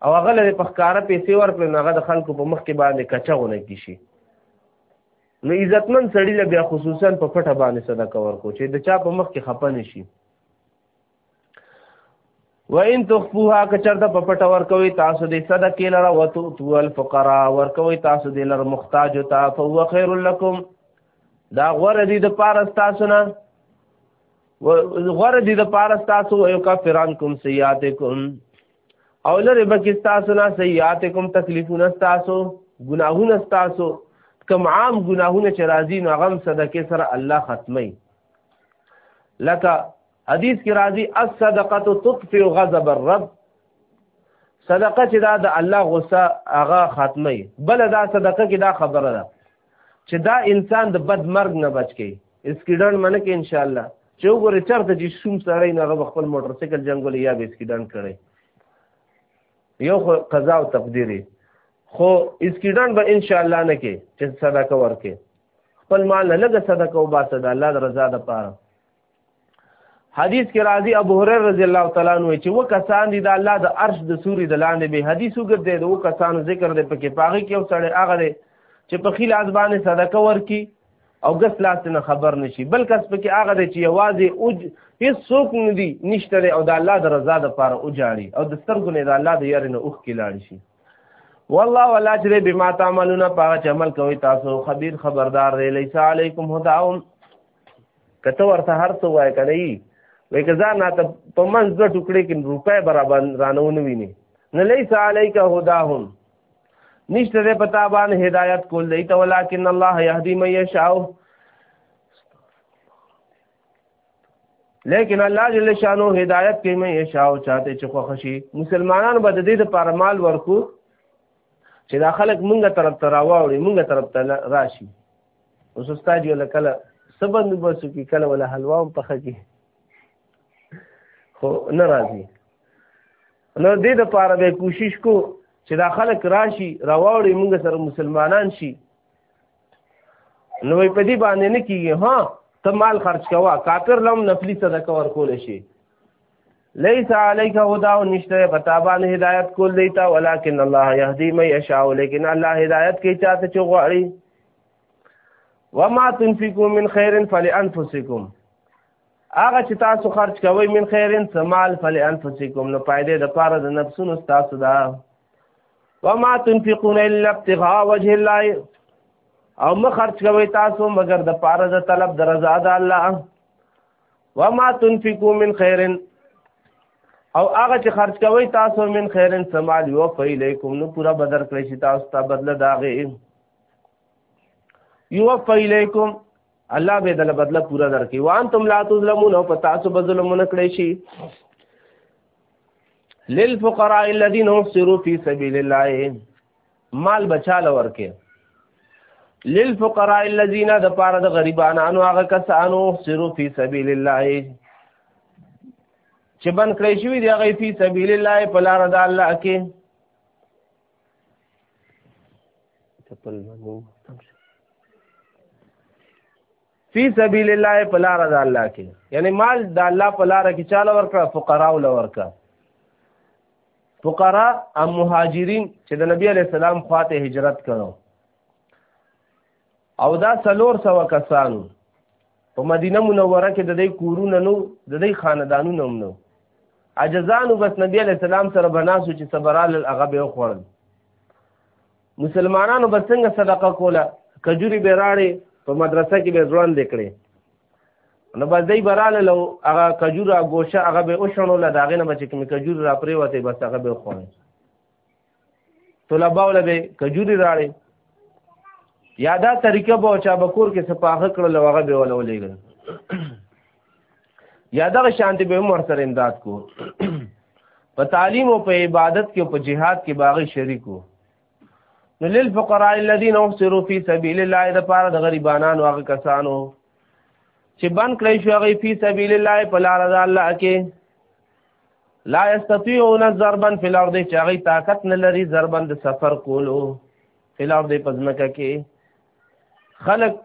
او هغه لري په ښکارا پیسې ور کړي هغه د خلکو په مخ کې باندې کچاونه کی شي نو عزتمن سړی له بیا خصوصا په پټه باندې صدقه ورکو چې د چا په مخ کې خپه نشي وان تخفوها کچرته په پټه ورکوي تاسو دې صدقې لره وتو الفقراء ورکوي تاسو دې لره محتاج او تا فهو خير لكم دا غره دې د پاره تاسو نه غره دې د پاره تاسو یو کفران کوم سیاتکم او لره بکې تاسو نه سیاتکم تکلیفونه تاسو ګناهونه تاسو کم عام ګناهونه چې راځي نو غم صدقې سره الله ختمي لکه حدیث کې راځي الصدقه تطفئ غضب الرب صدقه چې دا د الله غصه هغه ختمه بل دا صدقه کې دا خبره ده چې دا انسان د بد مرګ نه بچ کی اسکیډنټ منه کې ان شاء الله چې وګوره چرته چې شوم سړی نه غو خپل موټر سایکل جنگول یا به اسکیډنټ کړي یو خو قضا او تقدیری خو اسکیډنټ به ان شاء الله نه کې چې صدقه ورکې خپل مال نه لګه صدقه او باسه د الله رضا لپاره حدیث کې راځي ابو هريره رضی الله تعالی عنہ چې و کسان دي د الله د عرش د سوري د لاندې به حدیث وګرځي د و کسانو ذکر دی پکې پاغي کې او سړی هغه دی چې په خیل از باندې صدقه ورکي او ګس لاس نه خبر نشي بل کس پکې هغه دی چې یوازې او هیڅ څوک نه دي نشته او د الله د رضا د پاره او جاړي او د سترګو نه د الله د یاري نه اوخ کې لاړ شي والله ولا چې بما تعملون پاغه عمل کوي تاسو خبير خبردار دی ليس عليكم هداهم کته ورته هر څه وای کنه ای وای که ځان ته په منځ دوه ټوکړې کې روپۍ برابر رانه ونه ویني نه لیس علیک هداهم نشته ده پتا باندې هدایت کول دی ته ولکن الله یهدی من یشاء لیکن الله جل شانو هدایت کوي من یشاء چاته چې خو خشي مسلمانان به د دې لپاره مال ورکو چې دا خلک مونږه طرف ته راوړي مونږه طرف ته راشي اوس استاد یو لکله سبند بسو کې کله ولا حلوا هم پخه کې خو نه راځي نو دې د پاره به کوشش کو چې دا خلک راشي راوړي موږ سره مسلمانان شي نو په دې باندې نه کیږي ها ته مال خرج کوا کافر لوم نفلی صدقه ورکول شي ليس عليك هداه نشته بتابان هدايت کول دیتا ولكن الله يهدي من يشاء لكن الله هدايت کوي چاته چغواړي وما تنفقوا من خير فلانفسكم هغه چې تاسو خرج کوئ من خیرن سمال فل انفسکم نو پایدې د پاره د نفسونو تاسو دا وما تنفقون الا ابتغاء وجه الله او مخرج کوي تاسو مگر د پاره د طلب د رضا د الله وما تنفقوا من خير او هغه چې خرج کوي تاسو من خير سمال یو فیلیکم نو پورا بدر کړی شي تاسو ته بدله داغه یو فیلیکم الله به دل بدله پورا درکې وان تم لا تظلمون او پتا سو بظلم نه کړی شي للفقراء الذين احصروا في سبيل الله مال بچاله ورکه للفقراء الذين د پاره د غریبانو هغه کسانو سرو فی سبیل الله چې بن کړی شوی دی هغه فی سبیل الله په لار د الله کې خپل مو فی سبیل الله په لار د الله کې یعنی مال د الله په لار کې چاله ورکړه فقرا ول ورکړه فقرا ام مهاجرین چې د نبی علی السلام خواته هجرت کړو او دا سلور سو کسانو په مدینه منوره کې د دې کورونه نو د دې خاندانونو هم نو عجزانو بس نبی علی السلام سره بناسو چې صبرال هغه به خوړل مسلمانانو به څنګه صدقه کوله کجوري به راړې په مدرسه کې به ځوان دکړي نو بس دی براله لو هغه کجوره گوشه هغه به اوشنو له داغه نه بچ کې کجور را پرې وته بس هغه به خو طلبه ول به کجوري راړي یادا طریقه به چا بکور کې سپاغه کړل هغه به ولولېږي یا دغه شانتی به عمر سره امداد کو په تعلیم او په عبادت کې او په جهاد کې باغی شریکو نو للفقراء الذين احصروا في سبيل الله د پاره د غریبانو هغه کسانو چې بند کړی شو هغه په سبيل الله په لار د الله کې لا يستطيعون ضربا في الارض چې هغه طاقت نه لري ضربا د سفر کولو في الارض پزمکه کې خلق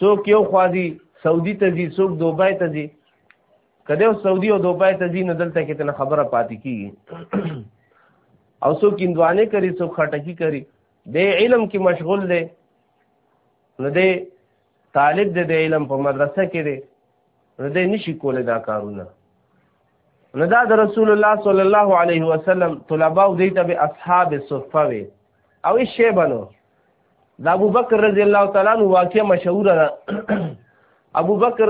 څوک یو خوازي سعودي ته ځي څوک دوبای ته ځي کله یو سعودي او دوبای ته ځي نو دلته کې تنه خبره پاتې کیږي او څوک اندوانه کوي څوک خټکی کوي د علم کې مشغول دی نو دی طالب دی د علم په مدرسه کې دی نو دی نشي کولی دا کارونه نو دا د رسول الله صلی الله علیه وسلم طلباو دی ته به اصحاب صفه وي او شی بنو د ابو بکر رضی الله تعالی عنہ واقعه مشهوره ده ابو بکر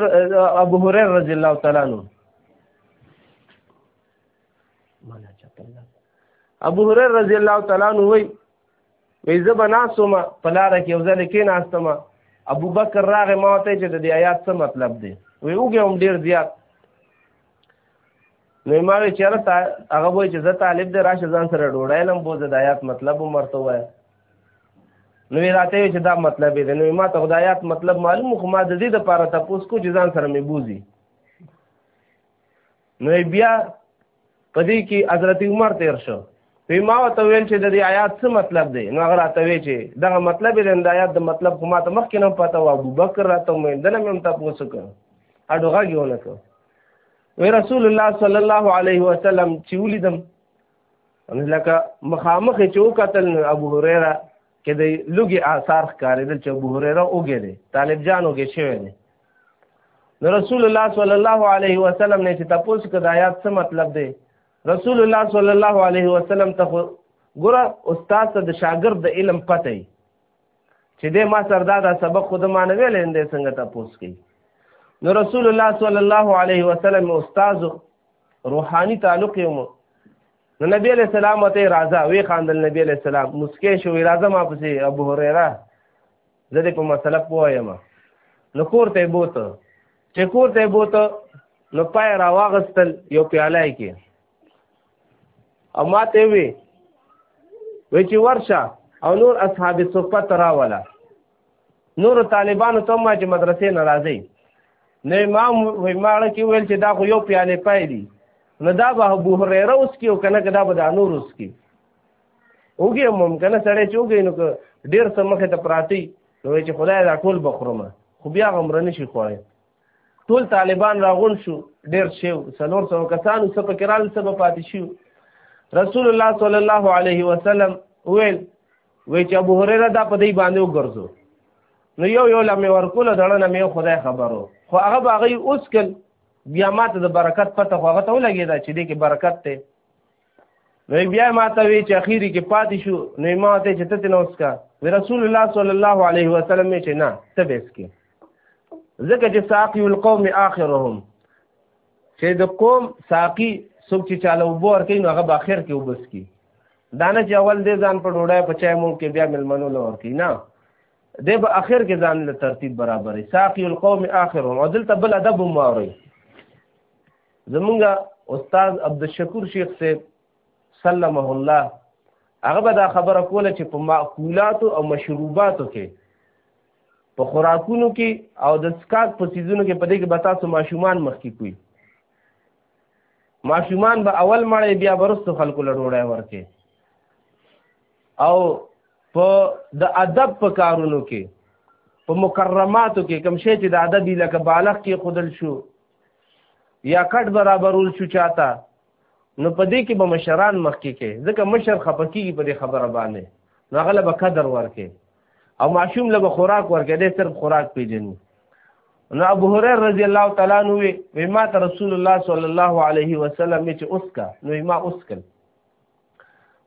ابو هريره رضی الله تعالی عنہ ابو هريره رضی الله تعالی عنہ وی وی زب ناسوم پلار کې یو ځل کې ناستم ابو بکر راغه ما ته چې د آیات څه مطلب دی وی وګم ډیر زیات نو ما وی چیرته هغه وای چې زه طالب دی راشه ځان سره ډوړای لم بو د آیات مطلب مرته وای نو راته چې دا مطلب دی نو ما ته خدایات مطلب معلوم خو ما د دې د پاره تاسو کو چې ځان سره مې بوزي نو بیا پدې کې حضرت عمر تیر شو وی ما ته ویل چې د دې آیات څه مطلب دی نو هغه راته وی چې دغه مطلب دی د آیات د مطلب خو ما ته مخکې نه پته و ابو بکر راته مې دنه مې تاسو کو اډوغه ګیونه کو وی رسول الله صلی الله علیه وسلم چې ولیدم ان لکه مخامخ چې وکتل ابو هريره کې د لوګي آثار ښکارېدل چې ابو هريره وګړي طالب جان وګړي شوی دی نو رسول الله صلی الله علیه وسلم نه چې تاسو کې د آیات څه مطلب دی رسول الله صلی الله علیه وسلم ته ګوره استاد ته د شاګرد د علم پته چې د ما سردا دا سبق خود ما نه ویل اندې څنګه تاسو کوي نو رسول الله صلی الله علیه وسلم استاد روحانی تعلق یې مو نو نبی علیہ السلام ته راځه وی خاندل نبی علیہ السلام مسکه شو راځه ما پسې ابو هريره زه دې په مسله پوهیم نو کور ته بوته چې کور ته بوته نو پای راواغستل یو پیاله کې او ما ته وی وی چې ورشه او نور اصحاب صفه تراوله نور طالبانو ته ما چې مدرسې ناراضي نه ما وی ماړه کې ویل چې دا خو یو پیاله پای دی نو دا به ابو هريره اوس کې او کنه دا به دا نور اوس کې اوګه ممکنه سړی چې اوګه نو ډیر سمخه ته پراتی نو چې خدای دا ټول بخرمه خو بیا غمرنه شي خوای ټول طالبان راغون شو ډیر شو سلور سو کسانو څه پکې رال څه به پاتې شو رسول الله صلی الله علیه وسلم ویل وی چې ابو هريره دا په دې باندې وګرځو نو یو یو لمه ورکول دړنه مې خدای خبرو خو هغه باغی اوس کل بیا ماته د برکت پته خو هغه ته ولګی دا چې دې کې برکت ته نو بیا ما ته وی چې اخیری کې پاتې شو نو ما ته چې ته نه وسکا رسول الله صلی الله علیه وسلم چې نه ته به اسکی ځکه چې ساقی القوم اخرهم چې د قوم ساقی څوک چې چاله وبور کوي نو هغه به اخر کې وبس کی دانه چې اول دې ځان په ډوډۍ په چای مونږ کې بیا ملمنو لور کی نه دې به اخر کې ځان له ترتیب برابرې ساقی القوم اخرهم او دلته بل ادب مو اوري زمونږ استاد عبدالشکور شیخ صاحب سلمه الله هغه به دا خبره کوله چې په معقولات او مشروباتو کې په خوراکونو کې او د سکاک په سیزونو کې په دې کې به تاسو ماشومان مخکې کوي ماشومان به اول مړی بیا برستو خلکو له ډوړی ورکې او په د ادب په کارونو کې په مکرماتو کې کم شی چې د ادبي لکه بالغ کې خودل شو یا کټ برابرول شو چاته نو په دې کې به مشران مخکې کې ځکه مشر خپکیږي په دې خبره باندې نو هغه به قدر ورکې او معشوم له خوراک ورکې دې صرف خوراک پیژني نو ابو هريره رضی الله تعالی عنہ وی ما ته رسول الله صلی الله علیه وسلم چې اوس کا نو ما اوس کړ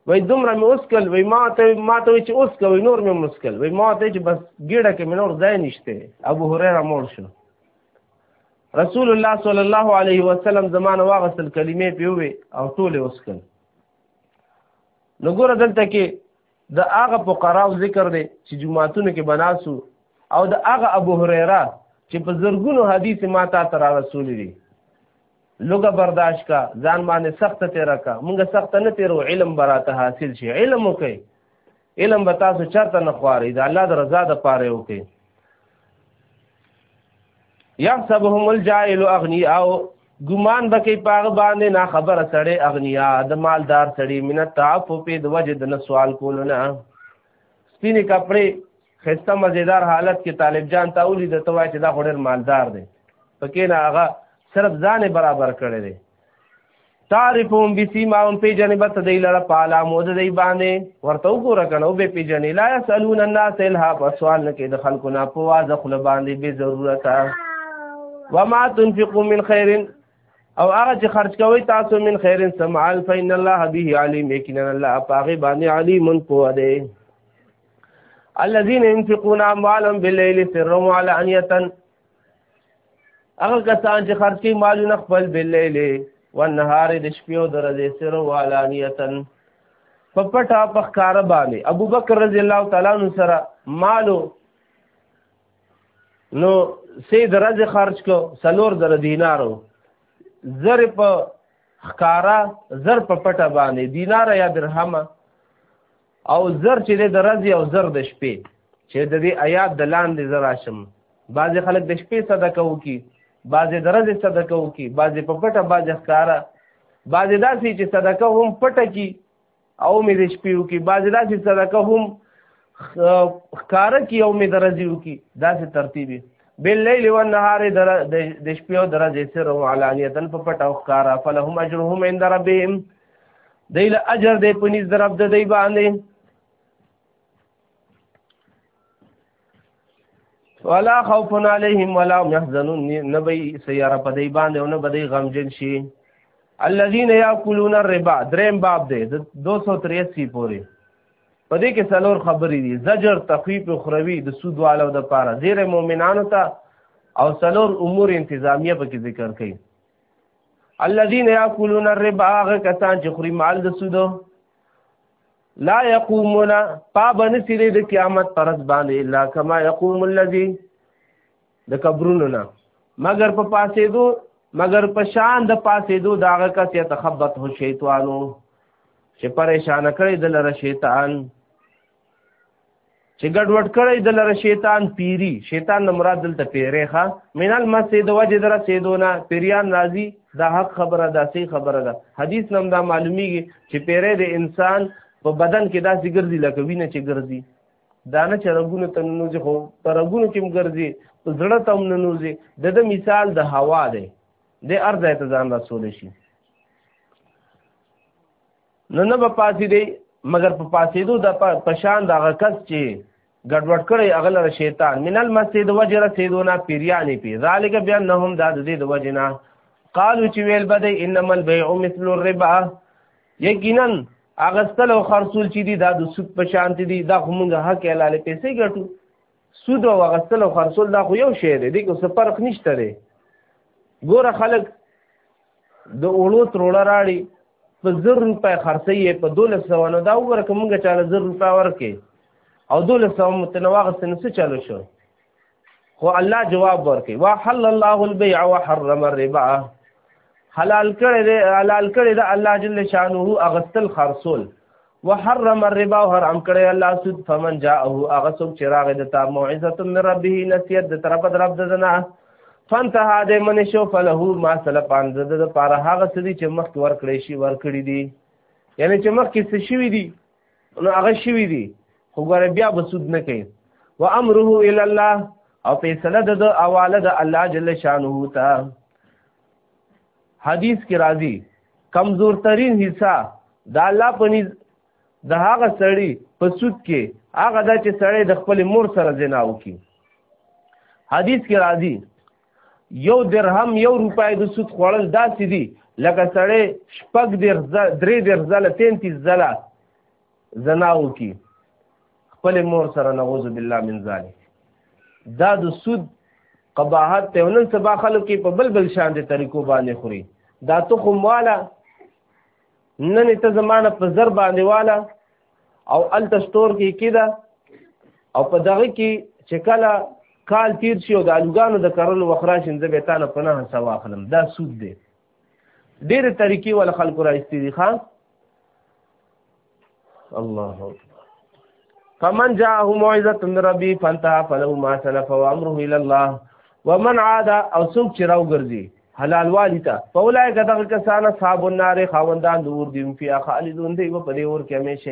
وای دومره مې اوسکل وای ما ته ما ته چې اوسکه وای نور مې مسکل وای ما ته چې بس ګډه کې مې نور ځای نشته ابو هريره مور شو رسول الله صلی الله علیه وسلم زمانه واغسل کلمې پیوي او ټول اوسکل نو ګوره دلته کې د هغه فقراو ذکر دی چې جمعاتونو کې بناسو او د هغه ابو هريره چې په زرګونو حدیث ما تا تر رسول دي لوګه برداشت کا ځان باندې سخت تیر کا مونږ سخت نه تیرو علم براته حاصل شي علم وکي علم به تاسو چرته نه خواري دا الله د رضا د پاره وکي يحسبهم الجاهل اغنياء ګمان بکې پاغ باندې نا خبر سړی اغنیا د مالدار سړی مینت تعفف د وجد نه سوال کولونه سپینې کپړې خسته مزیدار حالت کې طالب جان ته ولید ته وای چې دا خو ډېر مالدار دی پکې نه هغه صرف ځان برابر کړی دی تعرفهم بسیماهم پی جنبت دی لره پالا مود دی باندې ورته وګوره کنه او به پی جنې لا یسالون الناس الها فسوال نه کې د خلکو نه په واځ خپل باندې به ضرورت وما تنفقوا من خير او هغه چې خرج کوي تاسو من خیر سمعال فإن الله به علیم یقینا الله پاغه باندې علیم کو دی الذين ينفقون اموالهم بالليل سرا وعلانيه هغه کسان چې خرج کوي مالونه خپل بالليل والنهار د شپې او درځې سرا وعلانيه په پټه په ښکار باندې ابوبکر رضی الله تعالی عنہ سره مالو نو سې درځ خرج کو سلور زر دینارو زر په خکارا زر په پټه باندې دینار یا درهم او زر چې د درځي او زر د شپې چې د دې آیات د لاندې زرا شم بعضې خلک د شپې صدقه وکي بعضې د ورځې صدقه وکي بعضې په پټه بعضې ښکاره بعضې داسې چې صدقه هم پټه کي او مې د شپې وکړي بعضې داسې صدقه هم ښکاره کړي او مې د ورځې وکړي داسې ترتیب یې باللیل والنهار د شپې او د ورځې سر او علانیه په پټ او ښکاره فلهم اجرهم عند ربهم دی له اجر دی په نس درب د دی باندې ولا خوف علیهم ولا هم يحزنون نبی سیاره په دی باندې او نه بدی غمجن شي الذين ياكلون الربا دریم باب دی 283 پورې په دې کې څلور خبرې دي زجر تخفیف اخروی د سود والو د پاره زیر مؤمنانو ته او څلور امور انتظامیه په کې ذکر کړي الذين ياكلون الربا هغه کسان چې خوري مال د سود لا يقومون پابن سری د قیامت پرز باندې الا کما يقوم الذي د قبرونو نه مگر په پاسې دو مگر په شان د پاسې دو داغه کس يتخبط هو شیطانو چې پریشان کړي د لره شیطان چې ګډوډ کړی د لره شیطان پیری شیطان نه مراد دلته پیری ښا مینال مسجد وجه در سیدونه پیریان راضی دا حق خبره ده صحیح خبره ده حدیث نم دا معلومیږي چې پیری د انسان په بدن کې داسې ګرځي لکه وینه چې ګرځي دا نه چې رګونو ته ننوځي خو په رګونو کې هم ګرځي په زړه ته هم ننوځي د ده مثال د هوا دی د هر ځای ته ځان رسولی شي نو نه به پاسې دی مګر په پاسېدو د پشان د هغه کس چې ګډوډ کړی هغه لره شیطان من المسجد وجه رسېدو نه پیریانې پی ذالک بیا نه هم دا د دې د وجه نه قالو چې ویل به دی انما البیع مثل الربا یقینا اغستل او خرصول چې دي دا د سود په شان دي دا خو موږ حق حلال پیسې ګټو سود او اغستل او خرصول دا خو یو شی دی دغه څه فرق نشته دی ګوره خلک د اوړو تروړه راړي په زر روپۍ خرڅي په 1200 نو دا ورکه مونږ چاله زر روپۍ ورکه او 1200 متنواغست نو څه چالو شو خو الله جواب ورکي وحل الله البيع وحرم الربا حلال کړی دی حلال کړی دی الله جل شانه اغستل خرصول وحرم الربا حرام کړی الله سود فمن جاءه هغه څوک چې راغی د تا موعظه من ربه نصیحت د طرف د رب دزنا فانتها د من شو فله ما سلفان د د پاره هغه سدي چې مخ ور کړی شي ور کړی دي یعنی چې مخ کې څه شوی دي نو هغه شوی دي خو ګره بیا به سود نه کوي و امره ال الله او فیصله د اواله د الله جل شانه ته حدیث کې راځي کمزور ترين حصہ دا الله پنيز د هغه سړی په سود کې هغه دا چې سړی د خپل مور سره زنا وکي حدیث کې راځي یو درهم یو روپای د سود خوړل داسې دي لکه سړی شپږ درې درځله تینتیس ځله زنا وکي خپل مور سره نعوذ بالله من ذلک دا د سود قباحت ته نن سبا خلک په بل بل شان دي طریقو باندې خوري دا تو خمواله نن ته زمانه په زر باندې والا او ال تستور کې کیدا او په دغه کې چې کله کال تیر شي او د الګانو د کرلو وخرا شنځه به تانه پناه سوا خلم دا سود دی ډېر طریقې ول خلکو راځي دي خان الله اکبر فمن جاءه موعظه من ربي فانتهى فله ما سلف وامره الى الله ومن عاد او سوق چراو ګرځي حلال والی ته فولای کدغه کسان اصحاب النار خوندان دور دي فی خالدون دی په دې اور کې همیشه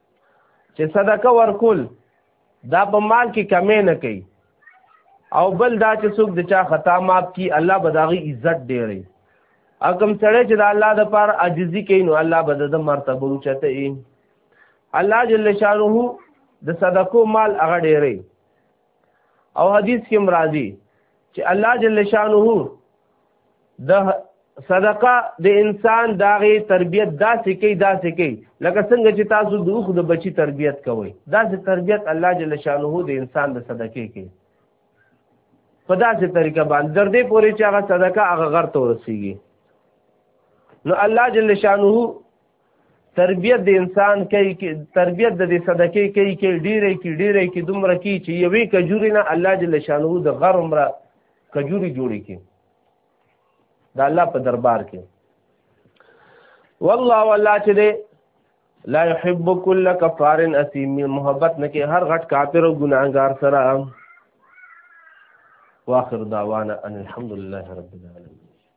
چې صدقه ورکول دا په مال کې کمی نه کوي او بل دا چې څوک د چا خطا ماپ کی الله به داغي عزت ډېری اکم سړی چې د الله د پار عاجزي کوي نو الله به د مرتبه اوچته ای الله جل شانه د صدقو مال هغه ډېری او حدیث کې مرادي چې الله جل شانه د صدقه د انسان داغه تربیت داسې کوي داسې کوي لکه څنګه چې تاسو د اوخ د بچی تربیت کوئ داسې تربیت الله جل شانه د انسان د صدقې کوي په داسې طریقه باندې در دې پورې چې هغه صدقه هغه غر ته ورسیږي نو الله جل شانه تربیت د انسان کوي کې تربیت د دې صدقې کوي کې ډیره کې ډیره کې دومره کې چې یوې کجوري نه الله جل شانو د غر عمره کجوري جوړي کې دا الله په دربار کې والله والله چې دې لا يحب كل كفار اثيم محبت نه کې هر غټ کافر او ګناګار سره واخر دعوانا ان الحمد لله رب العالمين